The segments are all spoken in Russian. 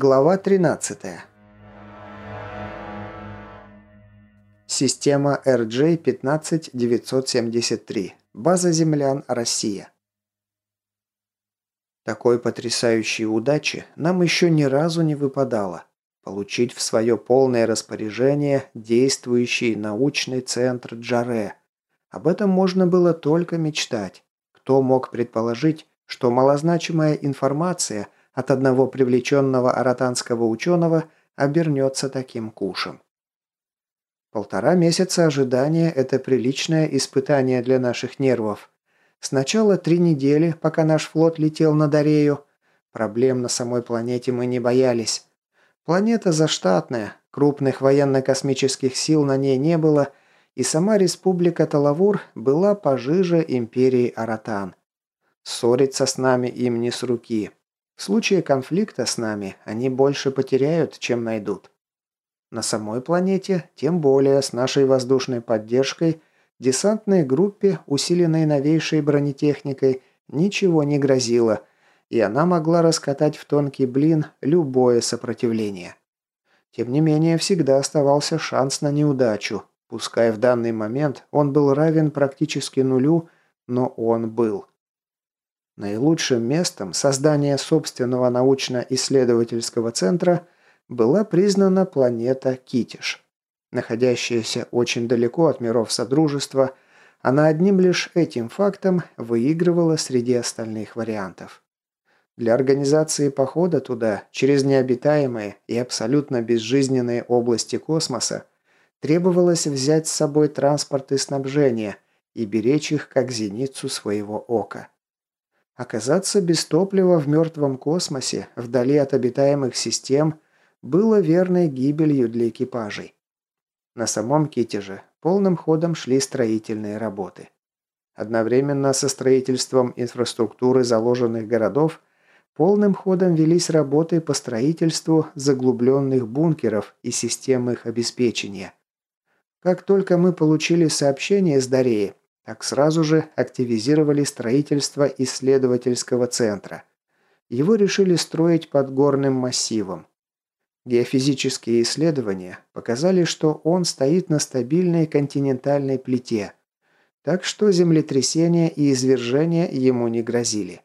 Глава 13. Система RJ-15973. База землян Россия. Такой потрясающей удачи нам еще ни разу не выпадало. Получить в свое полное распоряжение действующий научный центр Джаре. Об этом можно было только мечтать. Кто мог предположить, что малозначимая информация – от одного привлеченного аратанского ученого обернется таким кушем. Полтора месяца ожидания – это приличное испытание для наших нервов. Сначала три недели, пока наш флот летел на Дарею. Проблем на самой планете мы не боялись. Планета заштатная, крупных военно-космических сил на ней не было, и сама республика Талавур была пожиже империи Аратан. Ссориться с нами им не с руки. В случае конфликта с нами они больше потеряют, чем найдут. На самой планете, тем более с нашей воздушной поддержкой, десантной группе, усиленной новейшей бронетехникой, ничего не грозило, и она могла раскатать в тонкий блин любое сопротивление. Тем не менее, всегда оставался шанс на неудачу. Пускай в данный момент он был равен практически нулю, но он был. Наилучшим местом создания собственного научно-исследовательского центра была признана планета Китиш. Находящаяся очень далеко от миров Содружества, она одним лишь этим фактом выигрывала среди остальных вариантов. Для организации похода туда, через необитаемые и абсолютно безжизненные области космоса, требовалось взять с собой транспорт и снабжение и беречь их как зеницу своего ока. Оказаться без топлива в мертвом космосе, вдали от обитаемых систем, было верной гибелью для экипажей. На самом Ките же полным ходом шли строительные работы. Одновременно со строительством инфраструктуры заложенных городов полным ходом велись работы по строительству заглубленных бункеров и систем их обеспечения. Как только мы получили сообщение с Дареи, так сразу же активизировали строительство исследовательского центра. Его решили строить под горным массивом. Геофизические исследования показали, что он стоит на стабильной континентальной плите, так что землетрясения и извержения ему не грозили.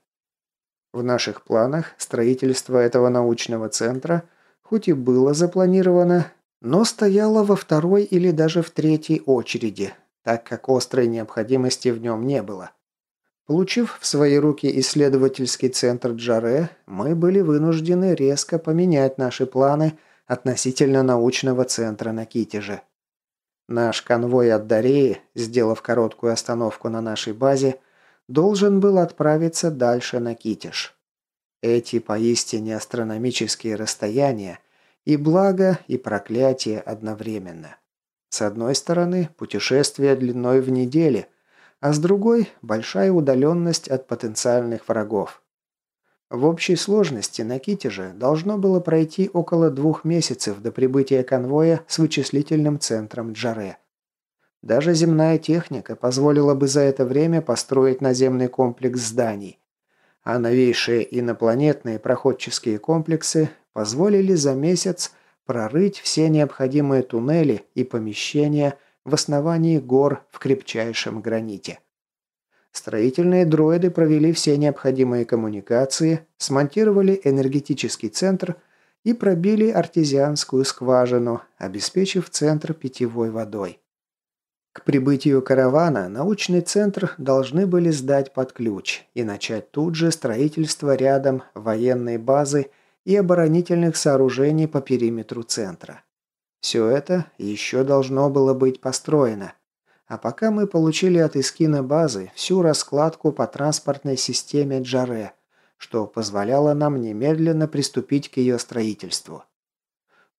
В наших планах строительство этого научного центра, хоть и было запланировано, но стояло во второй или даже в третьей очереди, так как острой необходимости в нем не было. Получив в свои руки исследовательский центр Джаре, мы были вынуждены резко поменять наши планы относительно научного центра на Китеже. Наш конвой от Дареи, сделав короткую остановку на нашей базе, должен был отправиться дальше на Китеж. Эти поистине астрономические расстояния и благо, и проклятие одновременно. С одной стороны, путешествие длиной в недели, а с другой – большая удаленность от потенциальных врагов. В общей сложности на Китеже должно было пройти около двух месяцев до прибытия конвоя с вычислительным центром Джаре. Даже земная техника позволила бы за это время построить наземный комплекс зданий, а новейшие инопланетные проходческие комплексы позволили за месяц – прорыть все необходимые туннели и помещения в основании гор в крепчайшем граните. Строительные дроиды провели все необходимые коммуникации, смонтировали энергетический центр и пробили артезианскую скважину, обеспечив центр питьевой водой. К прибытию каравана научный центр должны были сдать под ключ и начать тут же строительство рядом военной базы и оборонительных сооружений по периметру центра. Все это еще должно было быть построено. А пока мы получили от Искина базы всю раскладку по транспортной системе Джаре, что позволяло нам немедленно приступить к ее строительству.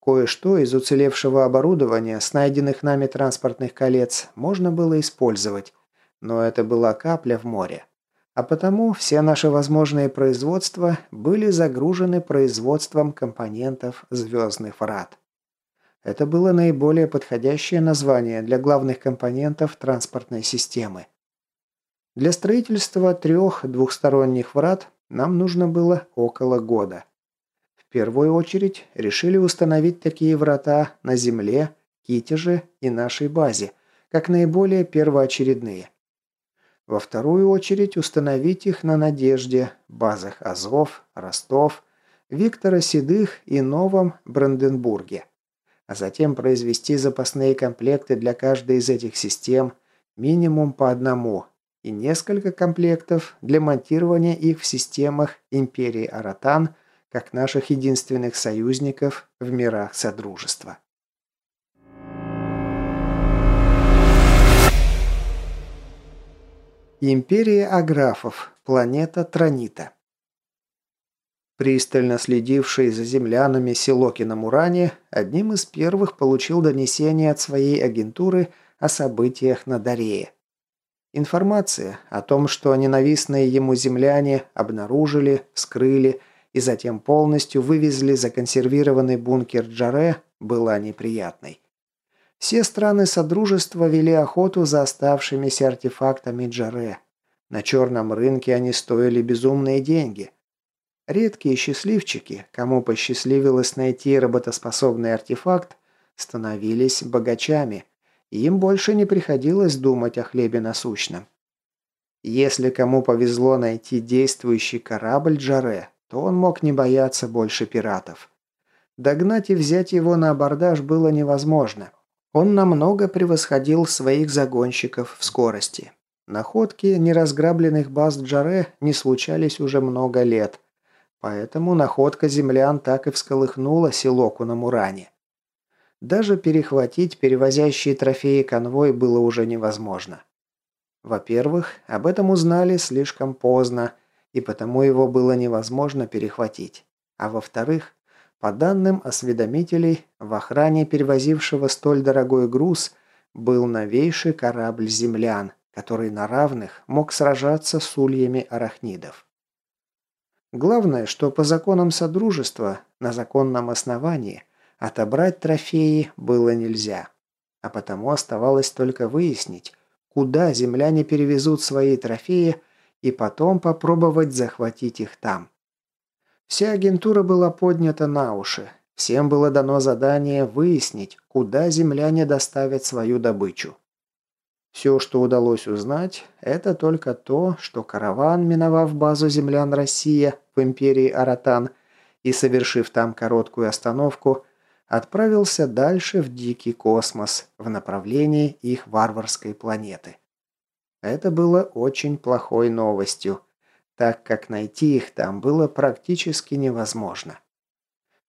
Кое-что из уцелевшего оборудования с найденных нами транспортных колец можно было использовать, но это была капля в море. А потому все наши возможные производства были загружены производством компонентов звездных врат. Это было наиболее подходящее название для главных компонентов транспортной системы. Для строительства трех двухсторонних врат нам нужно было около года. В первую очередь решили установить такие врата на Земле, Китеже и нашей базе, как наиболее первоочередные. Во вторую очередь установить их на Надежде, базах Азов, Ростов, Виктора Седых и Новом Бранденбурге. А затем произвести запасные комплекты для каждой из этих систем, минимум по одному, и несколько комплектов для монтирования их в системах Империи Аратан как наших единственных союзников в мирах Содружества. Империя Аграфов. Планета Транита. Пристально следивший за землянами Силоки на Муране, одним из первых получил донесение от своей агентуры о событиях на Дарее. Информация о том, что ненавистные ему земляне обнаружили, скрыли и затем полностью вывезли законсервированный бункер Джаре, была неприятной. Все страны Содружества вели охоту за оставшимися артефактами Джаре. На черном рынке они стоили безумные деньги. Редкие счастливчики, кому посчастливилось найти работоспособный артефакт, становились богачами, и им больше не приходилось думать о хлебе насущном. Если кому повезло найти действующий корабль Джаре, то он мог не бояться больше пиратов. Догнать и взять его на абордаж было невозможно. Он намного превосходил своих загонщиков в скорости. Находки неразграбленных баз Джаре не случались уже много лет, поэтому находка землян так и всколыхнула Силоку на Муране. Даже перехватить перевозящие трофеи конвой было уже невозможно. Во-первых, об этом узнали слишком поздно, и потому его было невозможно перехватить. А во-вторых, по данным осведомителей, в охране перевозившего столь дорогой груз был новейший корабль землян, который на равных мог сражаться с ульями арахнидов. Главное, что по законам Содружества, на законном основании, отобрать трофеи было нельзя. А потому оставалось только выяснить, куда земляне перевезут свои трофеи и потом попробовать захватить их там. Вся агентура была поднята на уши. Всем было дано задание выяснить, куда земляне доставят свою добычу. Все, что удалось узнать, это только то, что караван, миновав базу землян Россия в империи Аратан и совершив там короткую остановку, отправился дальше в дикий космос в направлении их варварской планеты. Это было очень плохой новостью – так как найти их там было практически невозможно.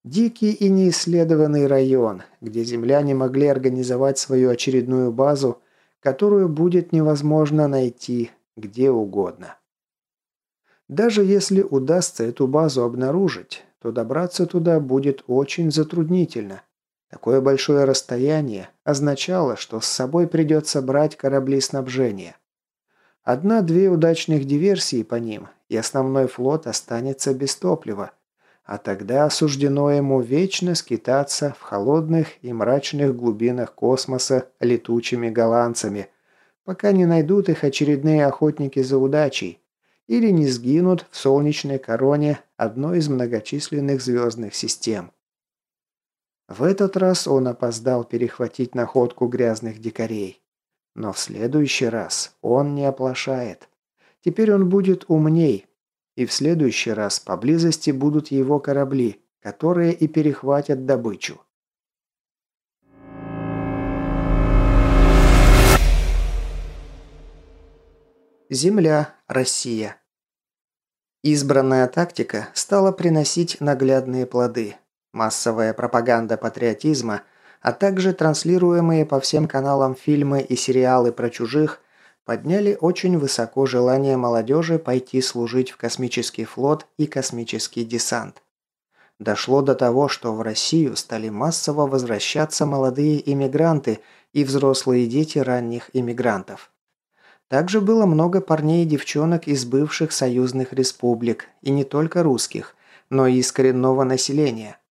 Дикий и неисследованный район, где земляне могли организовать свою очередную базу, которую будет невозможно найти где угодно. Даже если удастся эту базу обнаружить, то добраться туда будет очень затруднительно. Такое большое расстояние означало, что с собой придется брать корабли снабжения. Одна-две удачных диверсии по ним, и основной флот останется без топлива. А тогда осуждено ему вечно скитаться в холодных и мрачных глубинах космоса летучими голландцами, пока не найдут их очередные охотники за удачей или не сгинут в солнечной короне одной из многочисленных звездных систем. В этот раз он опоздал перехватить находку грязных дикарей. Но в следующий раз он не оплошает. Теперь он будет умней. И в следующий раз поблизости будут его корабли, которые и перехватят добычу. Земля, Россия. Избранная тактика стала приносить наглядные плоды. Массовая пропаганда патриотизма – а также транслируемые по всем каналам фильмы и сериалы про чужих, подняли очень высоко желание молодежи пойти служить в космический флот и космический десант. Дошло до того, что в Россию стали массово возвращаться молодые иммигранты и взрослые дети ранних иммигрантов. Также было много парней и девчонок из бывших союзных республик, и не только русских, но и из коренного населения –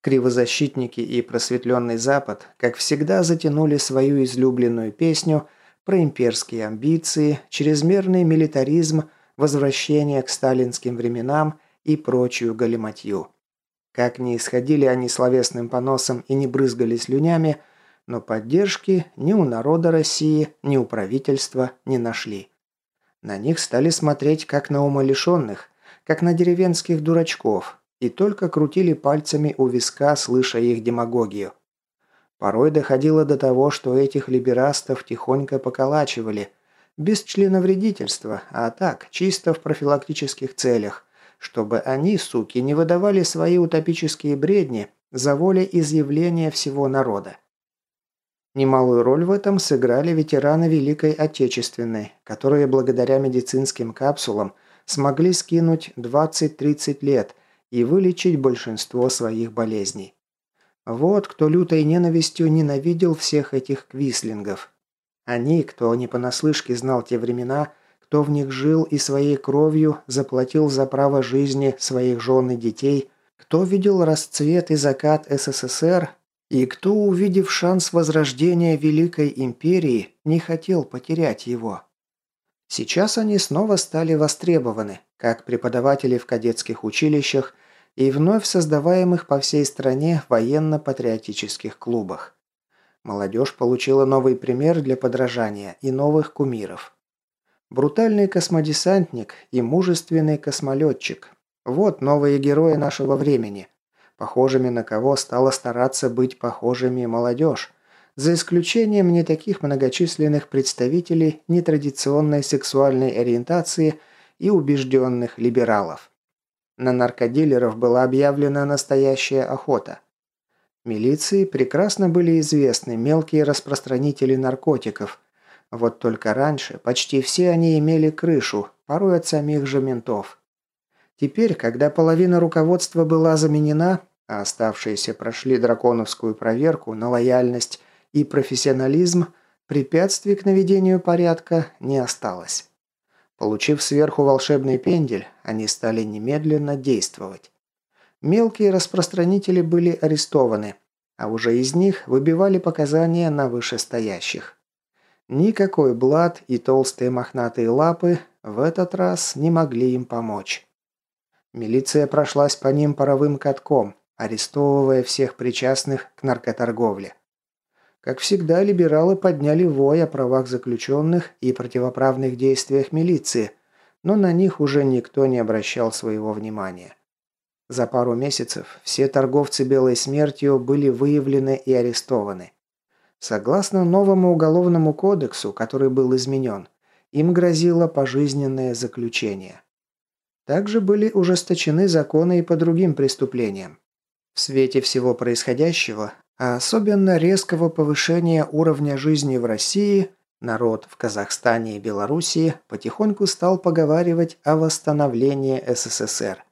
Кривозащитники и просветленный Запад, как всегда, затянули свою излюбленную песню про имперские амбиции, чрезмерный милитаризм, возвращение к сталинским временам и прочую галиматью. Как ни исходили они словесным поносом и не брызгали слюнями, но поддержки ни у народа России, ни у правительства не нашли. На них стали смотреть как на умалишенных, как на деревенских дурачков, и только крутили пальцами у виска, слыша их демагогию. Порой доходило до того, что этих либерастов тихонько поколачивали, без членовредительства, а так, чисто в профилактических целях, чтобы они, суки, не выдавали свои утопические бредни за волей изъявления всего народа. Немалую роль в этом сыграли ветераны Великой Отечественной, которые благодаря медицинским капсулам смогли скинуть 20-30 лет и вылечить большинство своих болезней. Вот кто лютой ненавистью ненавидел всех этих квислингов. Они, кто не понаслышке знал те времена, кто в них жил и своей кровью заплатил за право жизни своих жен и детей, кто видел расцвет и закат СССР, и кто, увидев шанс возрождения Великой Империи, не хотел потерять его. Сейчас они снова стали востребованы, как преподаватели в кадетских училищах и вновь создаваемых по всей стране военно-патриотических клубах. Молодежь получила новый пример для подражания и новых кумиров. Брутальный космодесантник и мужественный космолетчик. Вот новые герои нашего времени. Похожими на кого стала стараться быть похожими молодежь, за исключением не таких многочисленных представителей нетрадиционной сексуальной ориентации и убежденных либералов. На наркодилеров была объявлена настоящая охота. Милиции прекрасно были известны мелкие распространители наркотиков – вот только раньше почти все они имели крышу, порой от самих же ментов. Теперь, когда половина руководства была заменена, а оставшиеся прошли драконовскую проверку на лояльность и профессионализм, препятствий к наведению порядка не осталось. Получив сверху волшебный пендель, они стали немедленно действовать. Мелкие распространители были арестованы, а уже из них выбивали показания на вышестоящих. Никакой блат и толстые мохнатые лапы в этот раз не могли им помочь. Милиция прошлась по ним паровым катком, арестовывая всех причастных к наркоторговле. Как всегда, либералы подняли вой о правах заключенных и противоправных действиях милиции, но на них уже никто не обращал своего внимания. За пару месяцев все торговцы белой смертью были выявлены и арестованы. Согласно новому уголовному кодексу, который был изменен, им грозило пожизненное заключение. Также были ужесточены законы и по другим преступлениям. В свете всего происходящего, а особенно резкого повышения уровня жизни в России, народ в Казахстане и Белоруссии потихоньку стал поговаривать о восстановлении СССР.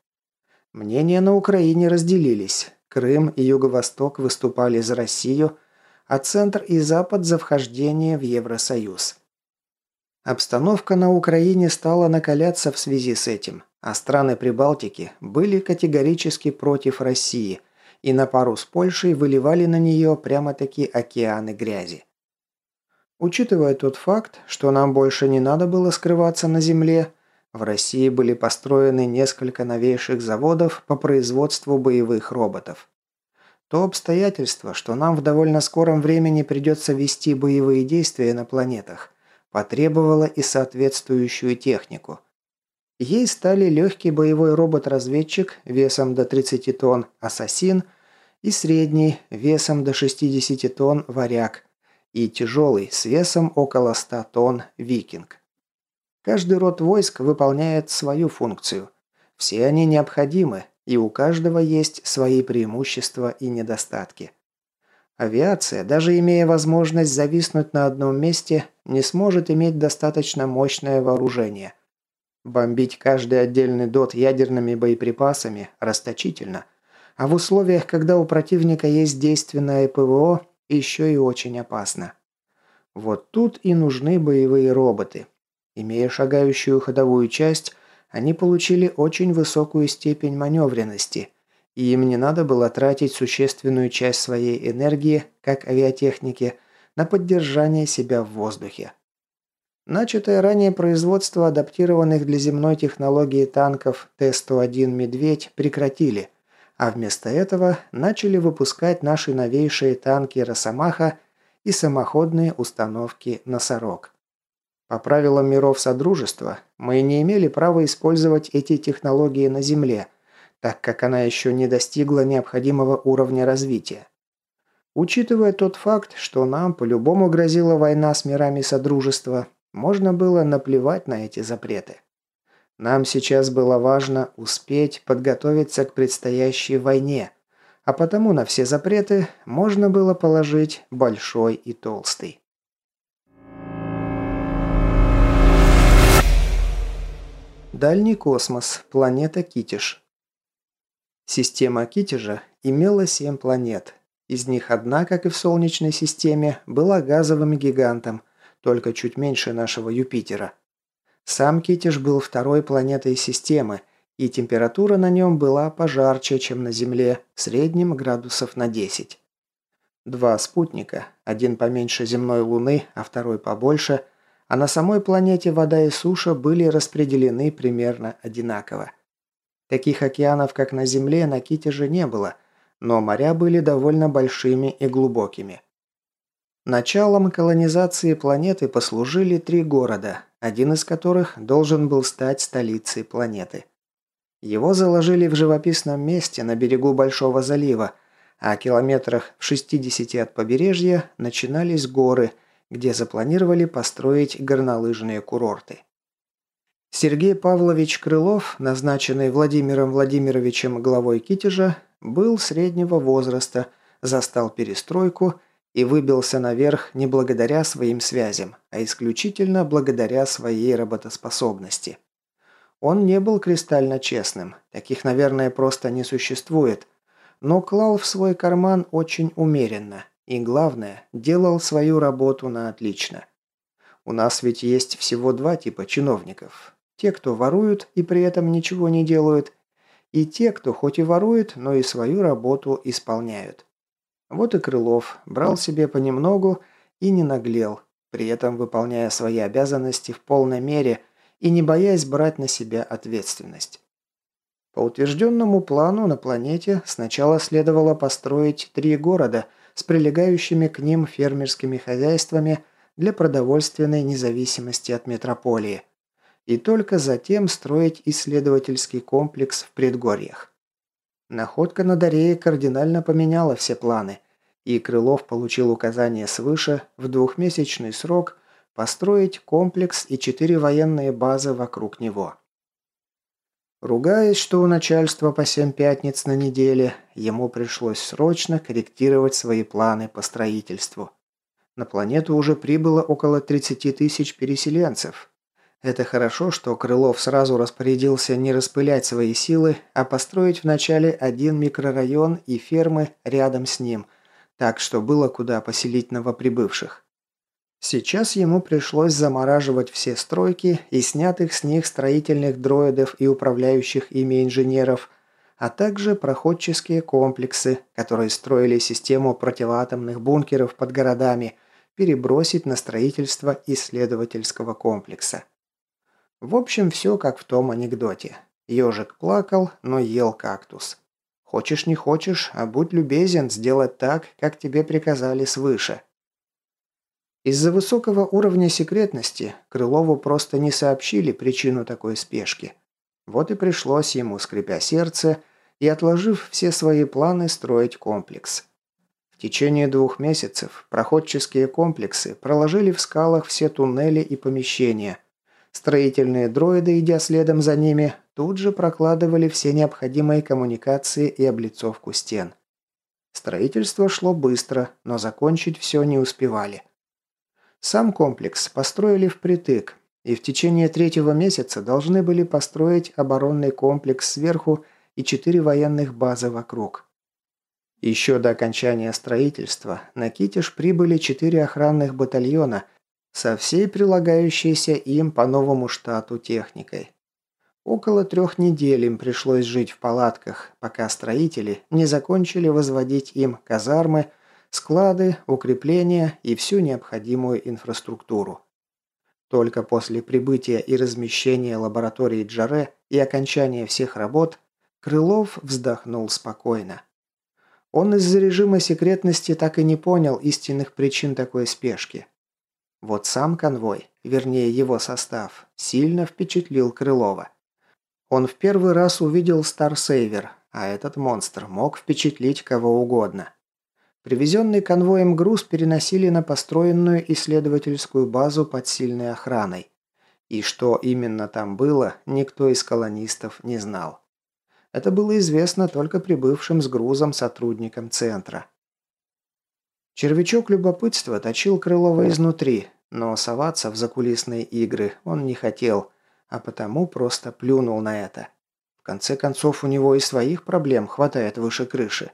Мнения на Украине разделились. Крым и Юго-Восток выступали за Россию – а Центр и Запад за вхождение в Евросоюз. Обстановка на Украине стала накаляться в связи с этим, а страны Прибалтики были категорически против России и на пару с Польшей выливали на нее прямо-таки океаны грязи. Учитывая тот факт, что нам больше не надо было скрываться на земле, в России были построены несколько новейших заводов по производству боевых роботов. То обстоятельство, что нам в довольно скором времени придется вести боевые действия на планетах, потребовало и соответствующую технику. Ей стали легкий боевой робот-разведчик весом до 30 тонн «Ассасин» и средний весом до 60 тонн «Варяг» и тяжелый с весом около 100 тонн «Викинг». Каждый род войск выполняет свою функцию. Все они необходимы, и у каждого есть свои преимущества и недостатки. Авиация, даже имея возможность зависнуть на одном месте, не сможет иметь достаточно мощное вооружение. Бомбить каждый отдельный дот ядерными боеприпасами расточительно, а в условиях, когда у противника есть действенное ПВО, еще и очень опасно. Вот тут и нужны боевые роботы. Имея шагающую ходовую часть – они получили очень высокую степень маневренности, и им не надо было тратить существенную часть своей энергии, как авиатехники, на поддержание себя в воздухе. Начатое ранее производство адаптированных для земной технологии танков Т-101 «Медведь» прекратили, а вместо этого начали выпускать наши новейшие танки «Росомаха» и самоходные установки «Носорог». По правилам миров Содружества, мы не имели права использовать эти технологии на Земле, так как она еще не достигла необходимого уровня развития. Учитывая тот факт, что нам по-любому грозила война с мирами Содружества, можно было наплевать на эти запреты. Нам сейчас было важно успеть подготовиться к предстоящей войне, а потому на все запреты можно было положить большой и толстый. Дальний космос. Планета Китиш. Система Китежа имела семь планет. Из них одна, как и в Солнечной системе, была газовым гигантом, только чуть меньше нашего Юпитера. Сам Китеж был второй планетой системы, и температура на нем была пожарче, чем на Земле, в среднем градусов на 10. Два спутника, один поменьше земной Луны, а второй побольше – а на самой планете вода и суша были распределены примерно одинаково. Таких океанов, как на Земле, на Ките же не было, но моря были довольно большими и глубокими. Началом колонизации планеты послужили три города, один из которых должен был стать столицей планеты. Его заложили в живописном месте на берегу Большого залива, а километрах в 60 от побережья начинались горы – где запланировали построить горнолыжные курорты. Сергей Павлович Крылов, назначенный Владимиром Владимировичем главой Китежа, был среднего возраста, застал перестройку и выбился наверх не благодаря своим связям, а исключительно благодаря своей работоспособности. Он не был кристально честным, таких, наверное, просто не существует, но клал в свой карман очень умеренно – и главное, делал свою работу на отлично. У нас ведь есть всего два типа чиновников. Те, кто воруют и при этом ничего не делают, и те, кто хоть и ворует, но и свою работу исполняют. Вот и Крылов брал себе понемногу и не наглел, при этом выполняя свои обязанности в полной мере и не боясь брать на себя ответственность. По утвержденному плану на планете сначала следовало построить три города – с прилегающими к ним фермерскими хозяйствами для продовольственной независимости от метрополии. И только затем строить исследовательский комплекс в предгорьях. Находка на Дарее кардинально поменяла все планы, и Крылов получил указание свыше в двухмесячный срок построить комплекс и четыре военные базы вокруг него. Ругаясь, что у начальства по семь пятниц на неделе, ему пришлось срочно корректировать свои планы по строительству. На планету уже прибыло около 30 тысяч переселенцев. Это хорошо, что Крылов сразу распорядился не распылять свои силы, а построить вначале один микрорайон и фермы рядом с ним, так что было куда поселить новоприбывших. Сейчас ему пришлось замораживать все стройки и снятых с них строительных дроидов и управляющих ими инженеров, а также проходческие комплексы, которые строили систему противоатомных бункеров под городами, перебросить на строительство исследовательского комплекса. В общем, все как в том анекдоте. Ежик плакал, но ел кактус. Хочешь не хочешь, а будь любезен сделать так, как тебе приказали свыше. Из-за высокого уровня секретности Крылову просто не сообщили причину такой спешки. Вот и пришлось ему, скрипя сердце и отложив все свои планы, строить комплекс. В течение двух месяцев проходческие комплексы проложили в скалах все туннели и помещения. Строительные дроиды, идя следом за ними, тут же прокладывали все необходимые коммуникации и облицовку стен. Строительство шло быстро, но закончить все не успевали. Сам комплекс построили впритык, и в течение третьего месяца должны были построить оборонный комплекс сверху и четыре военных базы вокруг. Еще до окончания строительства на Китеж прибыли четыре охранных батальона со всей прилагающейся им по новому штату техникой. Около трех недель им пришлось жить в палатках, пока строители не закончили возводить им казармы, склады, укрепления и всю необходимую инфраструктуру. Только после прибытия и размещения лаборатории Джаре и окончания всех работ Крылов вздохнул спокойно. Он из-за режима секретности так и не понял истинных причин такой спешки. Вот сам конвой, вернее его состав, сильно впечатлил Крылова. Он в первый раз увидел Старсейвер, а этот монстр мог впечатлить кого угодно. Привезенный конвоем груз переносили на построенную исследовательскую базу под сильной охраной. И что именно там было, никто из колонистов не знал. Это было известно только прибывшим с грузом сотрудникам центра. Червячок любопытства точил Крылова изнутри, но соваться в закулисные игры он не хотел, а потому просто плюнул на это. В конце концов, у него и своих проблем хватает выше крыши.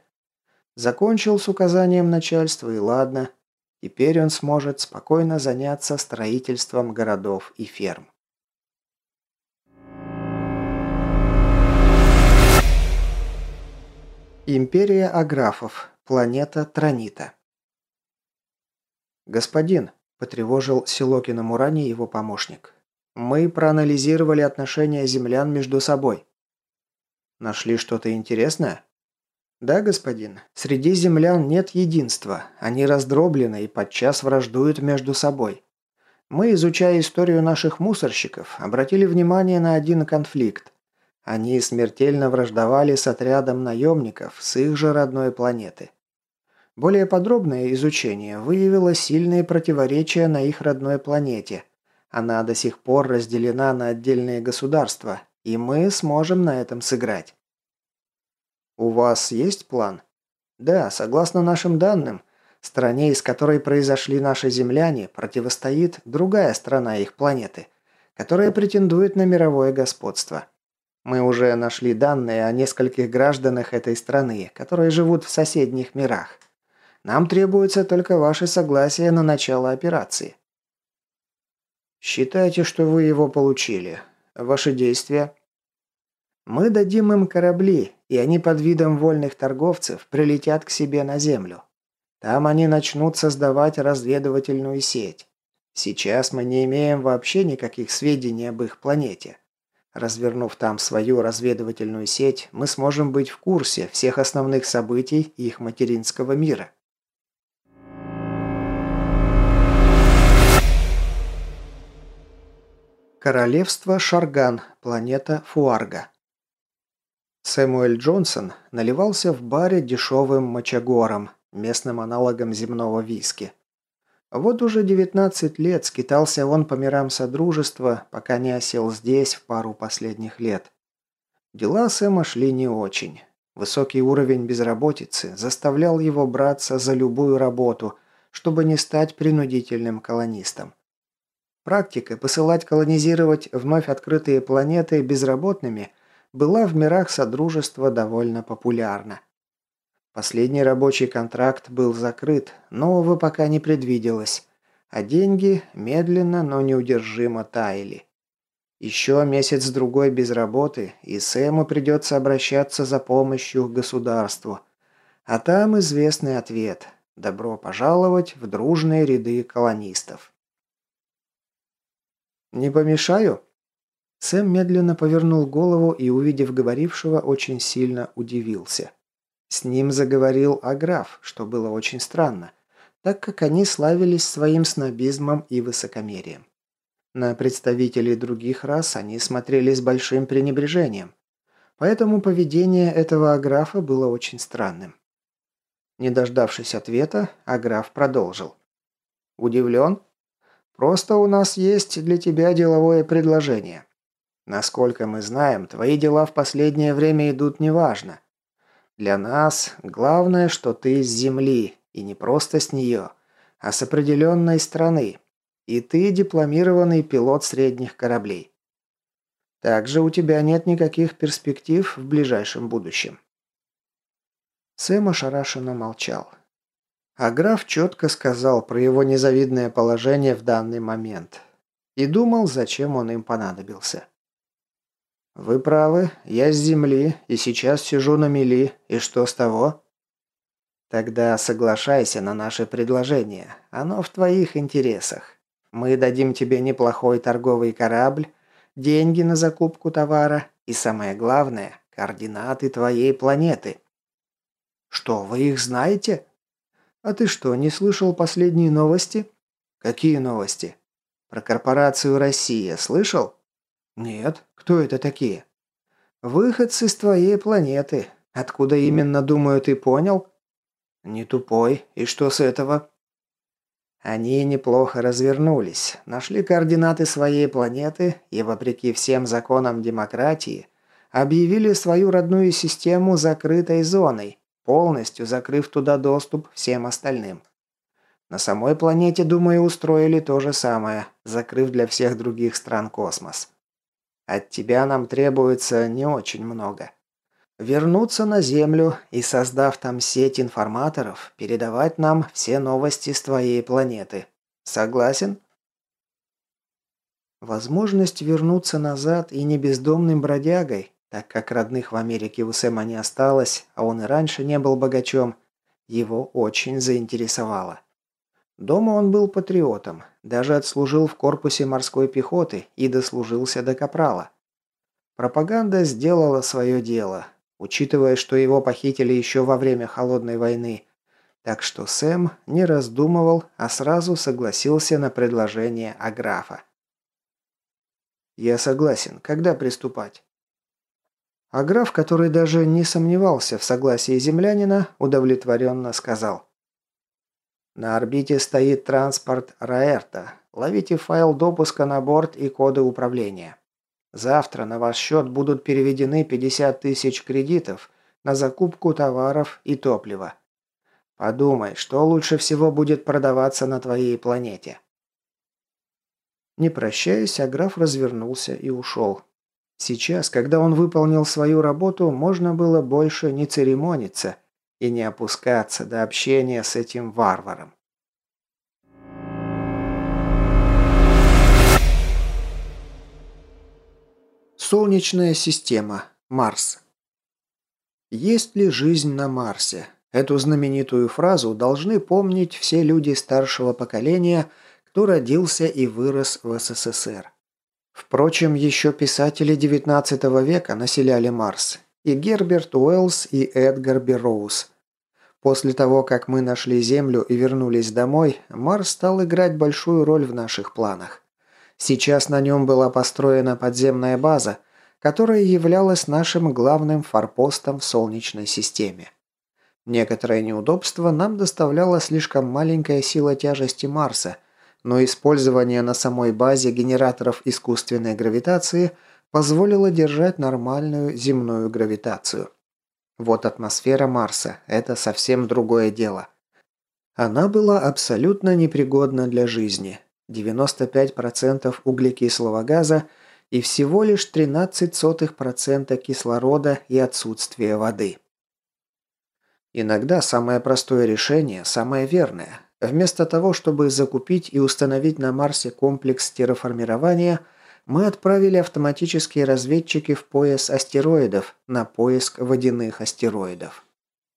Закончил с указанием начальства и ладно. Теперь он сможет спокойно заняться строительством городов и ферм. Империя Аграфов. Планета Транита. «Господин», – потревожил Силокина Мурани его помощник, – «мы проанализировали отношения землян между собой». «Нашли что-то интересное?» «Да, господин. Среди землян нет единства. Они раздроблены и подчас враждуют между собой. Мы, изучая историю наших мусорщиков, обратили внимание на один конфликт. Они смертельно враждовали с отрядом наемников с их же родной планеты. Более подробное изучение выявило сильные противоречия на их родной планете. Она до сих пор разделена на отдельные государства, и мы сможем на этом сыграть. «У вас есть план?» «Да, согласно нашим данным, стране, из которой произошли наши земляне, противостоит другая страна их планеты, которая претендует на мировое господство. Мы уже нашли данные о нескольких гражданах этой страны, которые живут в соседних мирах. Нам требуется только ваше согласие на начало операции». «Считайте, что вы его получили. Ваши действия?» Мы дадим им корабли, и они под видом вольных торговцев прилетят к себе на Землю. Там они начнут создавать разведывательную сеть. Сейчас мы не имеем вообще никаких сведений об их планете. Развернув там свою разведывательную сеть, мы сможем быть в курсе всех основных событий их материнского мира. Королевство Шарган, планета Фуарга. Сэмуэль Джонсон наливался в баре дешевым мочагором, местным аналогом земного виски. Вот уже 19 лет скитался он по мирам Содружества, пока не осел здесь в пару последних лет. Дела Сэма шли не очень. Высокий уровень безработицы заставлял его браться за любую работу, чтобы не стать принудительным колонистом. Практика посылать колонизировать вновь открытые планеты безработными – была в мирах Содружества довольно популярна. Последний рабочий контракт был закрыт, нового пока не предвиделось, а деньги медленно, но неудержимо таяли. Еще месяц-другой без работы, и Сэму придется обращаться за помощью к государству. А там известный ответ – добро пожаловать в дружные ряды колонистов. «Не помешаю?» Сэм медленно повернул голову и, увидев говорившего, очень сильно удивился. С ним заговорил Аграф, что было очень странно, так как они славились своим снобизмом и высокомерием. На представителей других рас они смотрели с большим пренебрежением. Поэтому поведение этого Аграфа было очень странным. Не дождавшись ответа, Аграф продолжил. «Удивлен? Просто у нас есть для тебя деловое предложение. Насколько мы знаем, твои дела в последнее время идут неважно. Для нас главное, что ты из Земли, и не просто с нее, а с определенной страны. И ты дипломированный пилот средних кораблей. Также у тебя нет никаких перспектив в ближайшем будущем. Сэм ошарашенно молчал. А граф четко сказал про его незавидное положение в данный момент. И думал, зачем он им понадобился. «Вы правы, я с земли, и сейчас сижу на мели, и что с того?» «Тогда соглашайся на наше предложение. Оно в твоих интересах. Мы дадим тебе неплохой торговый корабль, деньги на закупку товара и, самое главное, Координаты твоей планеты». «Что, вы их знаете?» «А ты что, не слышал последние новости?» «Какие новости?» «Про корпорацию «Россия» слышал?» «Нет. Кто это такие?» «Выходцы с твоей планеты. Откуда именно, думаю, ты понял?» «Не тупой. И что с этого?» Они неплохо развернулись, нашли координаты своей планеты и, вопреки всем законам демократии, объявили свою родную систему закрытой зоной, полностью закрыв туда доступ всем остальным. На самой планете, думаю, устроили то же самое, закрыв для всех других стран космос. От тебя нам требуется не очень много. Вернуться на Землю и, создав там сеть информаторов, передавать нам все новости с твоей планеты. Согласен? Возможность вернуться назад и не бездомным бродягой, так как родных в Америке у Сэма не осталось, а он и раньше не был богачом, его очень заинтересовало. Дома он был патриотом, даже отслужил в корпусе морской пехоты и дослужился до капрала. Пропаганда сделала свое дело, учитывая, что его похитили еще во время Холодной войны. Так что Сэм не раздумывал, а сразу согласился на предложение Аграфа. «Я согласен. Когда приступать?» Аграф, который даже не сомневался в согласии землянина, удовлетворенно сказал. «На орбите стоит транспорт Раэрта. Ловите файл допуска на борт и коды управления. Завтра на ваш счет будут переведены 50 тысяч кредитов на закупку товаров и топлива. Подумай, что лучше всего будет продаваться на твоей планете. Не прощаясь, Аграф развернулся и ушел. Сейчас, когда он выполнил свою работу, можно было больше не церемониться и не опускаться до общения с этим варваром. Солнечная система. Марс. Есть ли жизнь на Марсе? Эту знаменитую фразу должны помнить все люди старшего поколения, кто родился и вырос в СССР. Впрочем, еще писатели XIX века населяли Марс. И Герберт Уэллс, и Эдгар Берроуз. После того, как мы нашли Землю и вернулись домой, Марс стал играть большую роль в наших планах. Сейчас на нем была построена подземная база, которая являлась нашим главным форпостом в Солнечной системе. Некоторое неудобство нам доставляла слишком маленькая сила тяжести Марса, но использование на самой базе генераторов искусственной гравитации позволило держать нормальную земную гравитацию. Вот атмосфера Марса – это совсем другое дело. Она была абсолютно непригодна для жизни, 95% углекислого газа и всего лишь 13% кислорода и отсутствие воды. Иногда самое простое решение – самое верное. Вместо того, чтобы закупить и установить на Марсе комплекс терраформирования, мы отправили автоматические разведчики в пояс астероидов на поиск водяных астероидов.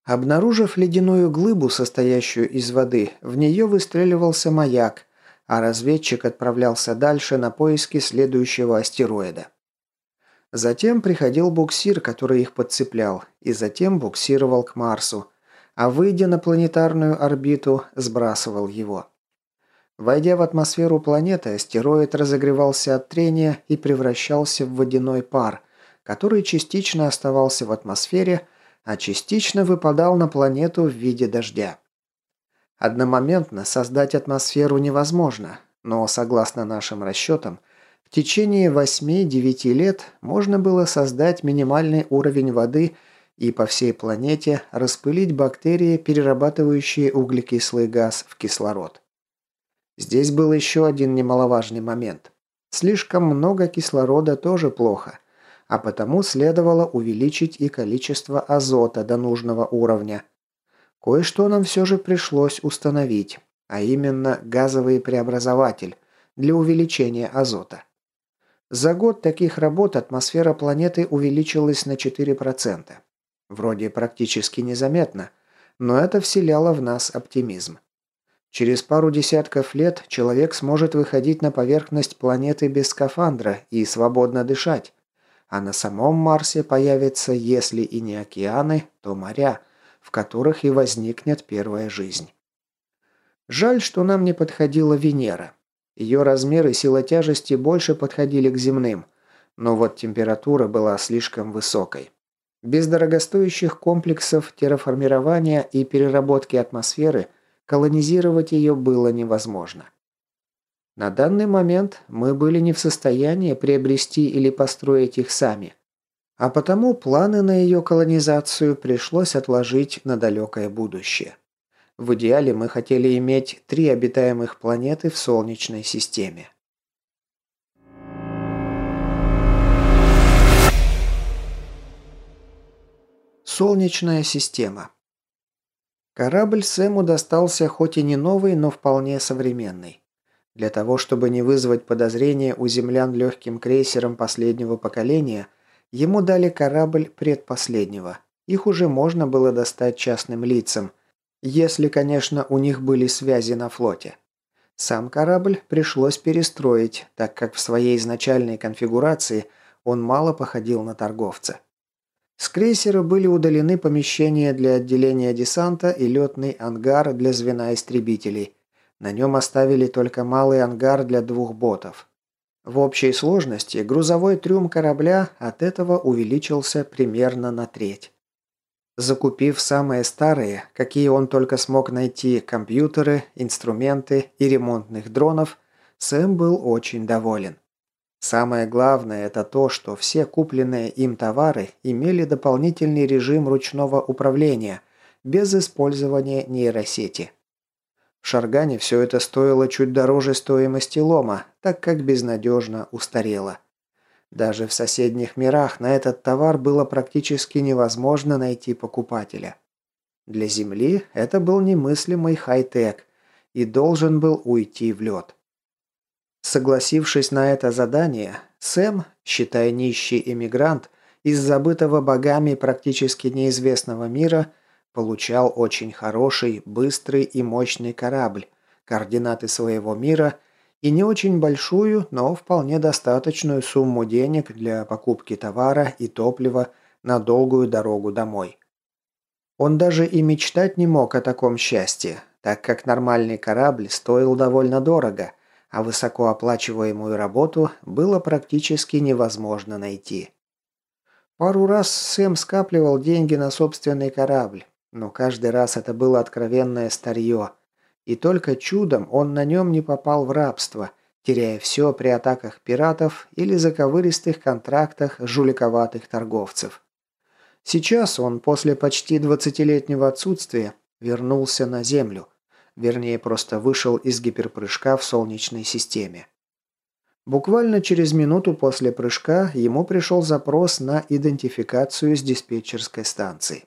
Обнаружив ледяную глыбу, состоящую из воды, в нее выстреливался маяк, а разведчик отправлялся дальше на поиски следующего астероида. Затем приходил буксир, который их подцеплял, и затем буксировал к Марсу, а выйдя на планетарную орбиту, сбрасывал его. Войдя в атмосферу планеты, астероид разогревался от трения и превращался в водяной пар, который частично оставался в атмосфере, а частично выпадал на планету в виде дождя. Одномоментно создать атмосферу невозможно, но, согласно нашим расчетам, в течение 8-9 лет можно было создать минимальный уровень воды и по всей планете распылить бактерии, перерабатывающие углекислый газ в кислород. Здесь был еще один немаловажный момент. Слишком много кислорода тоже плохо, а потому следовало увеличить и количество азота до нужного уровня – Кое-что нам все же пришлось установить, а именно газовый преобразователь для увеличения азота. За год таких работ атмосфера планеты увеличилась на 4%. Вроде практически незаметно, но это вселяло в нас оптимизм. Через пару десятков лет человек сможет выходить на поверхность планеты без скафандра и свободно дышать. а на самом Марсе появятся, если и не океаны, то моря, в которых и возникнет первая жизнь. Жаль, что нам не подходила Венера. Ее размеры и сила тяжести больше подходили к земным, но вот температура была слишком высокой. Без дорогостоящих комплексов терраформирования и переработки атмосферы колонизировать ее было невозможно. На данный момент мы были не в состоянии приобрести или построить их сами, а потому планы на ее колонизацию пришлось отложить на далекое будущее. В идеале мы хотели иметь три обитаемых планеты в Солнечной системе. Солнечная система. Корабль Сэму достался хоть и не новый, но вполне современный. Для того, чтобы не вызвать подозрения у землян легким крейсером последнего поколения, ему дали корабль предпоследнего. Их уже можно было достать частным лицам – если, конечно, у них были связи на флоте. Сам корабль пришлось перестроить, так как в своей изначальной конфигурации он мало походил на торговца. С крейсера были удалены помещения для отделения десанта и летный ангар для звена истребителей. На нем оставили только малый ангар для двух ботов. В общей сложности грузовой трюм корабля от этого увеличился примерно на треть. Закупив самые старые, какие он только смог найти, компьютеры, инструменты и ремонтных дронов, Сэм был очень доволен. Самое главное это то, что все купленные им товары имели дополнительный режим ручного управления, без использования нейросети. В Шаргане все это стоило чуть дороже стоимости лома, так как безнадежно устарело. Даже в соседних мирах на этот товар было практически невозможно найти покупателя. Для Земли это был немыслимый хай-тек и должен был уйти в лед. Согласившись на это задание, Сэм, считая нищий эмигрант, из забытого богами практически неизвестного мира, получал очень хороший, быстрый и мощный корабль, координаты своего мира и не очень большую, но вполне достаточную сумму денег для покупки товара и топлива на долгую дорогу домой. Он даже и мечтать не мог о таком счастье, так как нормальный корабль стоил довольно дорого, а высокооплачиваемую работу было практически невозможно найти. Пару раз Сэм скапливал деньги на собственный корабль, но каждый раз это было откровенное старье – и только чудом он на нем не попал в рабство, теряя все при атаках пиратов или заковыристых контрактах жуликоватых торговцев. Сейчас он после почти двадцатилетнего отсутствия вернулся на Землю. Вернее, просто вышел из гиперпрыжка в Солнечной системе. Буквально через минуту после прыжка ему пришел запрос на идентификацию с диспетчерской станции.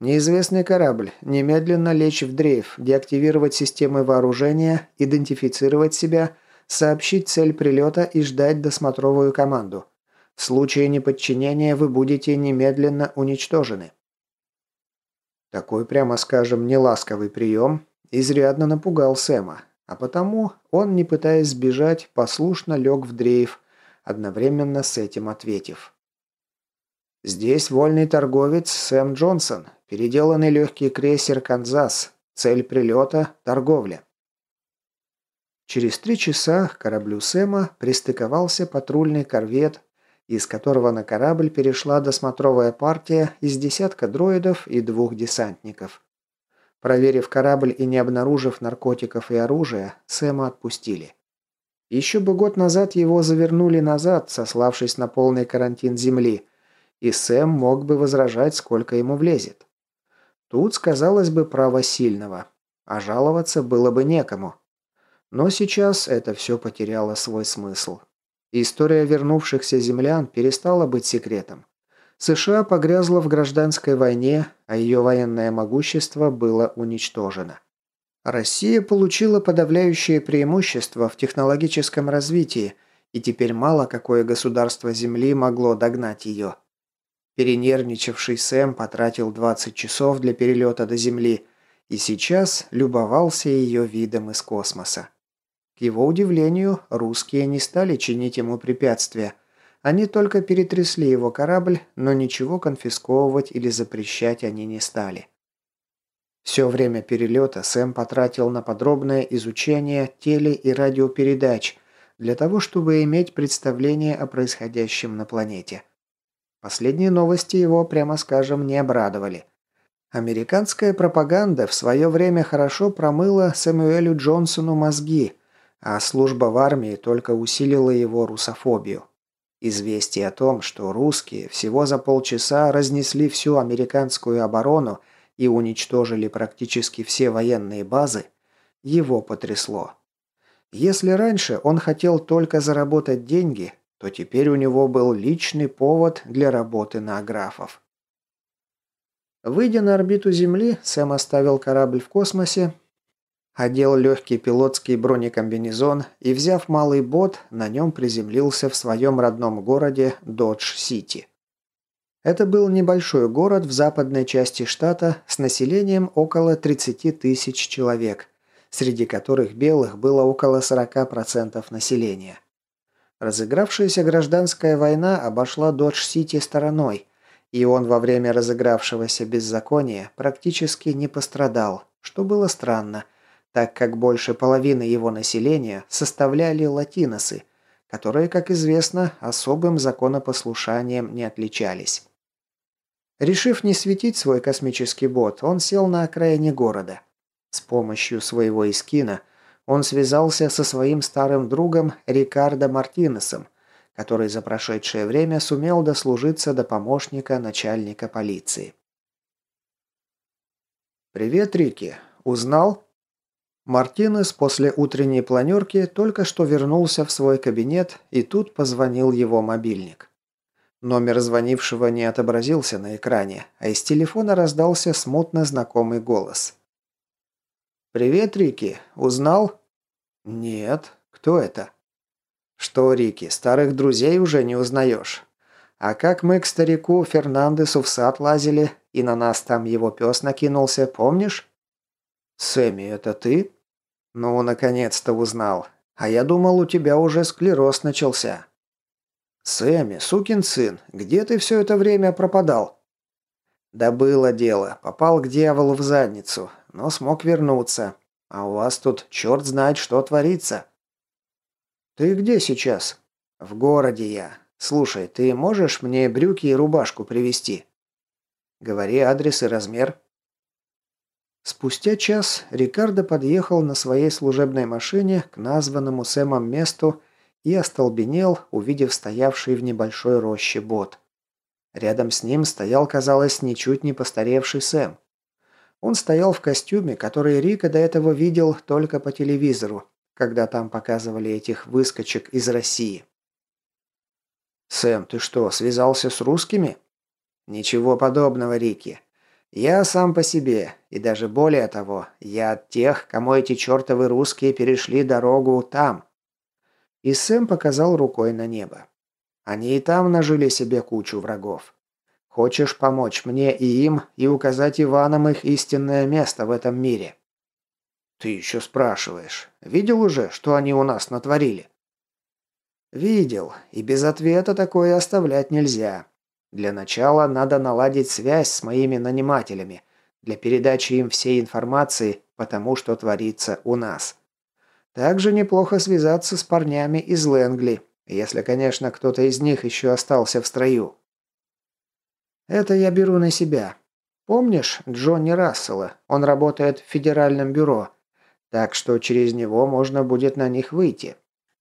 Неизвестный корабль. Немедленно лечь в дрейф, деактивировать системы вооружения, идентифицировать себя, сообщить цель прилета и ждать досмотровую команду. В случае неподчинения вы будете немедленно уничтожены. Такой, прямо скажем, неласковый прием изрядно напугал Сэма, а потому он, не пытаясь сбежать, послушно лег в дрейф, одновременно с этим ответив. «Здесь вольный торговец Сэм Джонсон, Переделанный легкий крейсер «Канзас». Цель прилета – торговля. Через три часа к кораблю Сэма пристыковался патрульный корвет, из которого на корабль перешла досмотровая партия из десятка дроидов и двух десантников. Проверив корабль и не обнаружив наркотиков и оружия, Сэма отпустили. Еще бы год назад его завернули назад, сославшись на полный карантин Земли, и Сэм мог бы возражать, сколько ему влезет. Тут сказалось бы право сильного, а жаловаться было бы некому. Но сейчас это все потеряло свой смысл. История вернувшихся землян перестала быть секретом. США погрязла в гражданской войне, а ее военное могущество было уничтожено. Россия получила подавляющее преимущество в технологическом развитии, и теперь мало какое государство Земли могло догнать ее. Перенервничавший Сэм потратил 20 часов для перелета до Земли и сейчас любовался ее видом из космоса. Его удивлению, русские не стали чинить ему препятствия, Они только перетрясли его корабль, но ничего конфисковывать или запрещать они не стали. Все время перелета Сэм потратил на подробное изучение теле- и радиопередач для того, чтобы иметь представление о происходящем на планете. Последние новости его, прямо скажем, не обрадовали. Американская пропаганда в свое время хорошо промыла Сэмюэлю Джонсону мозги, а служба в армии только усилила его русофобию. Известие о том, что русские всего за полчаса разнесли всю американскую оборону и уничтожили практически все военные базы, его потрясло. Если раньше он хотел только заработать деньги, то теперь у него был личный повод для работы на аграфов. Выйдя на орбиту Земли, Сэм оставил корабль в космосе Одел легкий пилотский бронекомбинезон и, взяв малый бот, на нем приземлился в своем родном городе Додж-Сити. Это был небольшой город в западной части штата с населением около 30 тысяч человек, среди которых белых было около 40% населения. Разыгравшаяся гражданская война обошла Додж-Сити стороной, и он во время разыгравшегося беззакония практически не пострадал, что было странно – так как больше половины его населения составляли латиносы, которые, как известно, особым законопослушанием не отличались. Решив не светить свой космический бот, он сел на окраине города. С помощью своего эскина он связался со своим старым другом Рикардо Мартинесом, который за прошедшее время сумел дослужиться до помощника начальника полиции. «Привет, Рики. Узнал?» Мартинес после утренней планерки только что вернулся в свой кабинет, и тут позвонил его мобильник. Номер звонившего не отобразился на экране, а из телефона раздался смутно знакомый голос. «Привет, Рики. Узнал?» «Нет. Кто это?» «Что, Рики, старых друзей уже не узнаешь? А как мы к старику Фернандесу в сад лазили, и на нас там его пес накинулся, помнишь?» «Сэмми, это ты?» «Ну, наконец-то узнал. А я думал, у тебя уже склероз начался». «Сэмми, сукин сын, где ты все это время пропадал?» «Да было дело. Попал к дьяволу в задницу, но смог вернуться. А у вас тут черт знает, что творится». «Ты где сейчас?» «В городе я. Слушай, ты можешь мне брюки и рубашку привезти?» «Говори адрес и размер». Спустя час Рикардо подъехал на своей служебной машине к названному Сэмом месту и остолбенел, увидев стоявший в небольшой роще бот. Рядом с ним стоял, казалось, ничуть не постаревший Сэм. Он стоял в костюме, который Рика до этого видел только по телевизору, когда там показывали этих выскочек из России. «Сэм, ты что, связался с русскими?» «Ничего подобного, Рики. Я сам по себе, и даже более того, я от тех, кому эти чертовы русские перешли дорогу там. И Сэм показал рукой на небо. Они и там нажили себе кучу врагов. Хочешь помочь мне и им, и указать Иванам их истинное место в этом мире? Ты еще спрашиваешь. Видел уже, что они у нас натворили? Видел, и без ответа такое оставлять нельзя. Для начала надо наладить связь с моими нанимателями для передачи им всей информации по тому, что творится у нас. Также неплохо связаться с парнями из Лэнгли, если, конечно, кто-то из них еще остался в строю. Это я беру на себя. Помнишь Джонни Рассела? Он работает в федеральном бюро, так что через него можно будет на них выйти.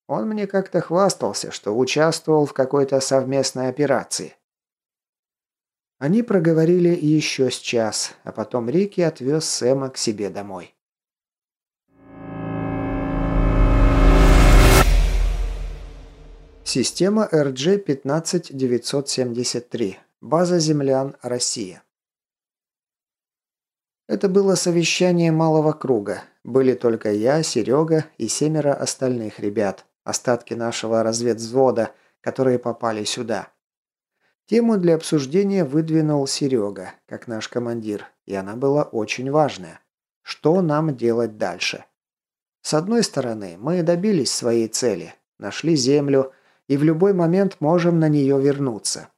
Он мне как-то хвастался, что участвовал в какой-то совместной операции. Они проговорили еще с час, а потом Рики отвез Сэма к себе домой. Система RG-15973. База землян, Россия. Это было совещание малого круга. Были только я, Серега и семеро остальных ребят, остатки нашего разведвзвода, которые попали сюда. Тему для обсуждения выдвинул Серега, как наш командир, и она была очень важная. Что нам делать дальше? С одной стороны, мы добились своей цели, нашли землю и в любой момент можем на нее вернуться.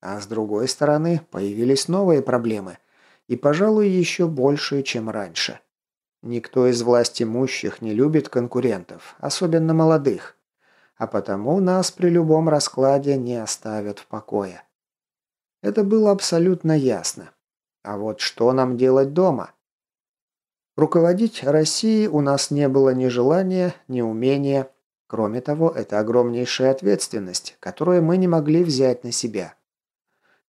А с другой стороны, появились новые проблемы, и, пожалуй, еще большие, чем раньше. Никто из власть имущих не любит конкурентов, особенно молодых, а потому нас при любом раскладе не оставят в покое. Это было абсолютно ясно. А вот что нам делать дома? Руководить Россией у нас не было ни желания, ни умения. Кроме того, это огромнейшая ответственность, которую мы не могли взять на себя.